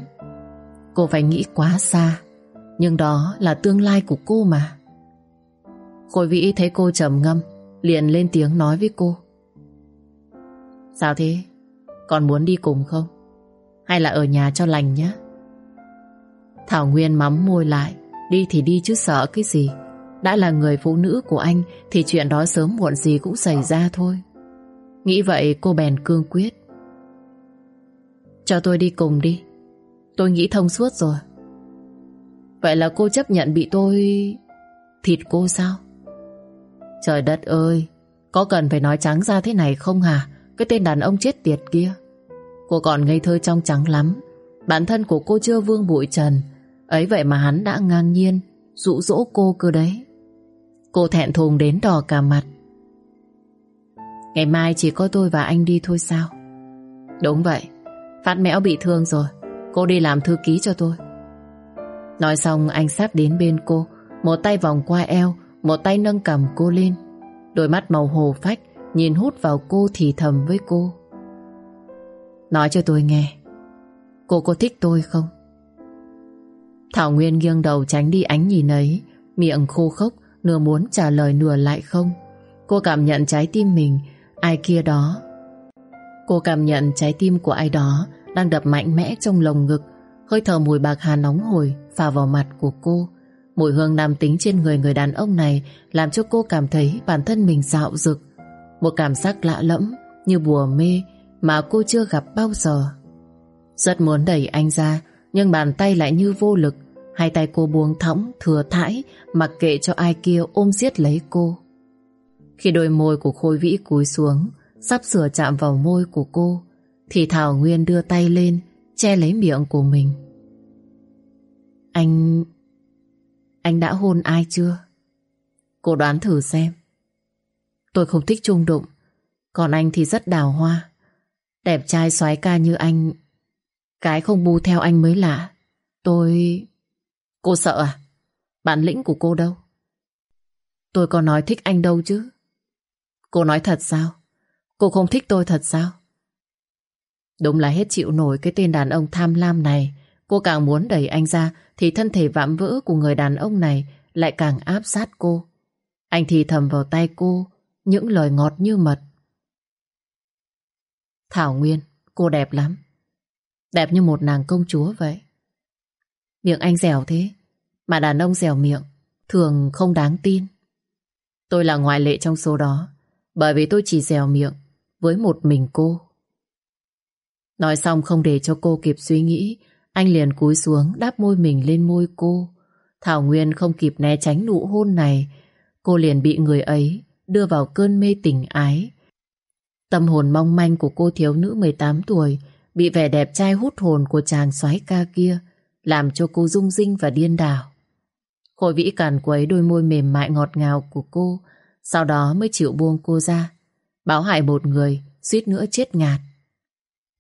Cô phải nghĩ quá xa, Nhưng đó là tương lai của cô mà. Khôi Vĩ thấy cô trầm ngâm, Liền lên tiếng nói với cô. Sao thế? Còn muốn đi cùng không? Hay là ở nhà cho lành nhé? Thảo Nguyên mắm môi lại, Đi thì đi chứ sợ cái gì. Đã là người phụ nữ của anh Thì chuyện đó sớm muộn gì cũng xảy ra thôi. Nghĩ vậy cô bèn cương quyết. Cho tôi đi cùng đi. Tôi nghĩ thông suốt rồi. Vậy là cô chấp nhận bị tôi Thịt cô sao? Trời đất ơi, Có cần phải nói trắng ra thế này không hả? Cái tên đàn ông chết tiệt kia. Cô còn ngây thơ trong trắng lắm. Bản thân của cô chưa vương bụi trần. Ấy vậy mà hắn đã ngang nhiên, dụ dỗ cô cơ đấy. Cô thẹn thùng đến đỏ cả mặt. Ngày mai chỉ có tôi và anh đi thôi sao? Đúng vậy, Phát mẽo bị thương rồi. Cô đi làm thư ký cho tôi. Nói xong, anh sát đến bên cô, Một tay vòng qua eo một tay nâng cầm cô lên. Đôi mắt màu hồ phách Nhìn hút vào cô thì thầm với cô. Nói cho tôi nghe, Cô có thích tôi không? Thảo Nguyên nghiêng đầu tránh đi ánh nhìn ấy, Miệng khô khốc, Nửa muốn trả lời nửa lại không. Cô cảm nhận trái tim mình, Ai kia đó. Cô cảm nhận trái tim của ai đó Đang đập mạnh mẽ trong lồng ngực, Hơi thở mùi bạc hà nóng hổi Phả vào mặt của cô. Mùi hương nam tính trên người người đàn ông này Làm cho cô cảm thấy bản thân mình dạo dực. Một cảm giác lạ lẫm Như bùa mê Mà cô chưa gặp bao giờ. Rất muốn đẩy anh ra, Nhưng bàn tay lại như vô lực. Hai tay cô buông thõng, thừa thãi, Mặc kệ cho ai kia ôm giết lấy cô. Khi đôi môi của Khôi Vĩ cúi xuống, Sắp sửa chạm vào môi của cô, Thì Thảo Nguyên đưa tay lên, Che lấy miệng của mình. Anh... Anh đã hôn ai chưa? Cô đoán thử xem Tôi không thích trung đụng Còn anh thì rất đào hoa Đẹp trai xoái ca như anh Cái không bu theo anh mới lạ Tôi... Cô sợ à? Bản lĩnh của cô đâu? Tôi có nói thích anh đâu chứ? Cô nói thật sao? Cô không thích tôi thật sao? Đúng là hết chịu nổi cái tên đàn ông tham lam này. Cô càng muốn đẩy anh ra thì thân thể vạm vỡ của người đàn ông này lại càng áp sát cô. Anh thì thầm vào tay cô những lời ngọt như mật. Thảo Nguyên, cô đẹp lắm. Đẹp như một nàng công chúa vậy. Miệng anh dẻo thế, mà đàn ông dẻo miệng thường không đáng tin. Tôi là ngoại lệ trong số đó, bởi vì tôi chỉ dẻo miệng với một mình cô. Nói xong không để cho cô kịp suy nghĩ, anh liền cúi xuống đáp môi mình lên môi cô. Thảo Nguyên không kịp né tránh nụ hôn này, cô liền bị người ấy đưa vào cơn mê tình ái. Tâm hồn mong manh của cô thiếu nữ 18 tuổi bị vẻ đẹp trai hút hồn của chàng soái ca kia làm cho cô rung rinh và điên đảo. Khôi vĩ càn quấy đôi môi mềm mại ngọt ngào của cô, sau đó mới chịu buông cô ra. Báo hại một người, suýt nữa chết ngạt.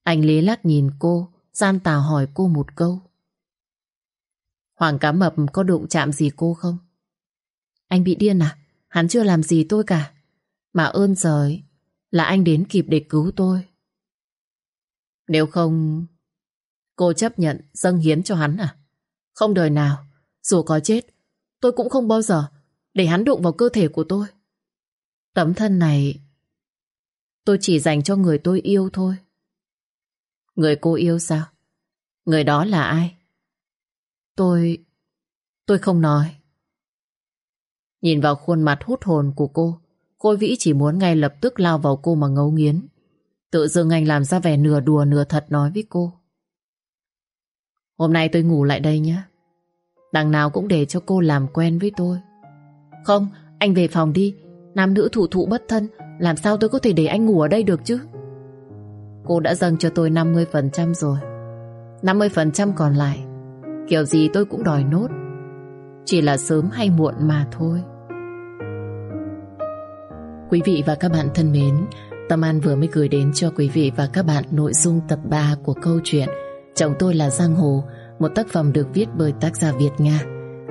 Anh lý lắc nhìn cô, gian tào hỏi cô một câu. Hoàng cá mập có đụng chạm gì cô không? Anh bị điên à? Hắn chưa làm gì tôi cả. Mà ơn trời là anh đến kịp để cứu tôi. Nếu không, cô chấp nhận dâng hiến cho hắn à? Không đời nào, dù có chết, tôi cũng không bao giờ để hắn đụng vào cơ thể của tôi. Tấm thân này tôi chỉ dành cho người tôi yêu thôi. Người cô yêu sao? Người đó là ai? Tôi... tôi không nói. Nhìn vào khuôn mặt hút hồn của cô, Khôi Vĩ chỉ muốn ngay lập tức lao vào cô mà ngấu nghiến. Tự dưng anh làm ra vẻ nửa đùa nửa thật nói với cô. Hôm nay tôi ngủ lại đây nhé. Đằng nào cũng để cho cô làm quen với tôi. Không, anh về phòng đi. Nam nữ thủ thụ bất thân, làm sao tôi có thể để anh ngủ ở đây được chứ? Cô đã dâng cho tôi 50% rồi. 50% còn lại, Kiểu gì tôi cũng đòi nốt. Chỉ là sớm hay muộn mà thôi. Quý vị và các bạn thân mến, Tâm An vừa mới gửi đến cho quý vị và các bạn nội dung tập 3 của câu chuyện Chồng tôi là Giang Hồ, Một tác phẩm được viết bởi tác giả Việt Nga.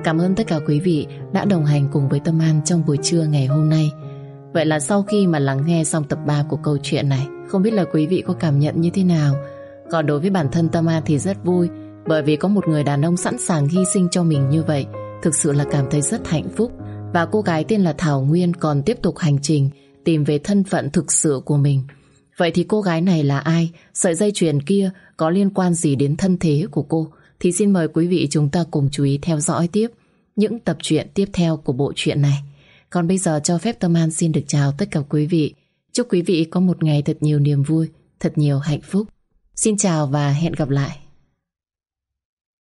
Cảm ơn tất cả quý vị đã đồng hành cùng với Tâm An trong buổi trưa ngày hôm nay. Vậy là sau khi mà lắng nghe xong tập 3 của câu chuyện này, không biết là quý vị có cảm nhận như thế nào? Còn đối với bản thân Tâm An thì rất vui bởi vì có một người đàn ông sẵn sàng hy sinh cho mình như vậy. Thực sự là cảm thấy rất hạnh phúc. Và cô gái tên là Thảo Nguyên còn tiếp tục hành trình tìm về thân phận thực sự của mình. Vậy thì cô gái này là ai? Sợi dây chuyền kia có liên quan gì đến thân thế của cô? Thì xin mời quý vị chúng ta cùng chú ý theo dõi tiếp những tập truyện tiếp theo của bộ truyện này. Còn bây giờ cho phép Tâm An xin được chào tất cả quý vị. Chúc quý vị có một ngày thật nhiều niềm vui, thật nhiều hạnh phúc. Xin chào và hẹn gặp lại.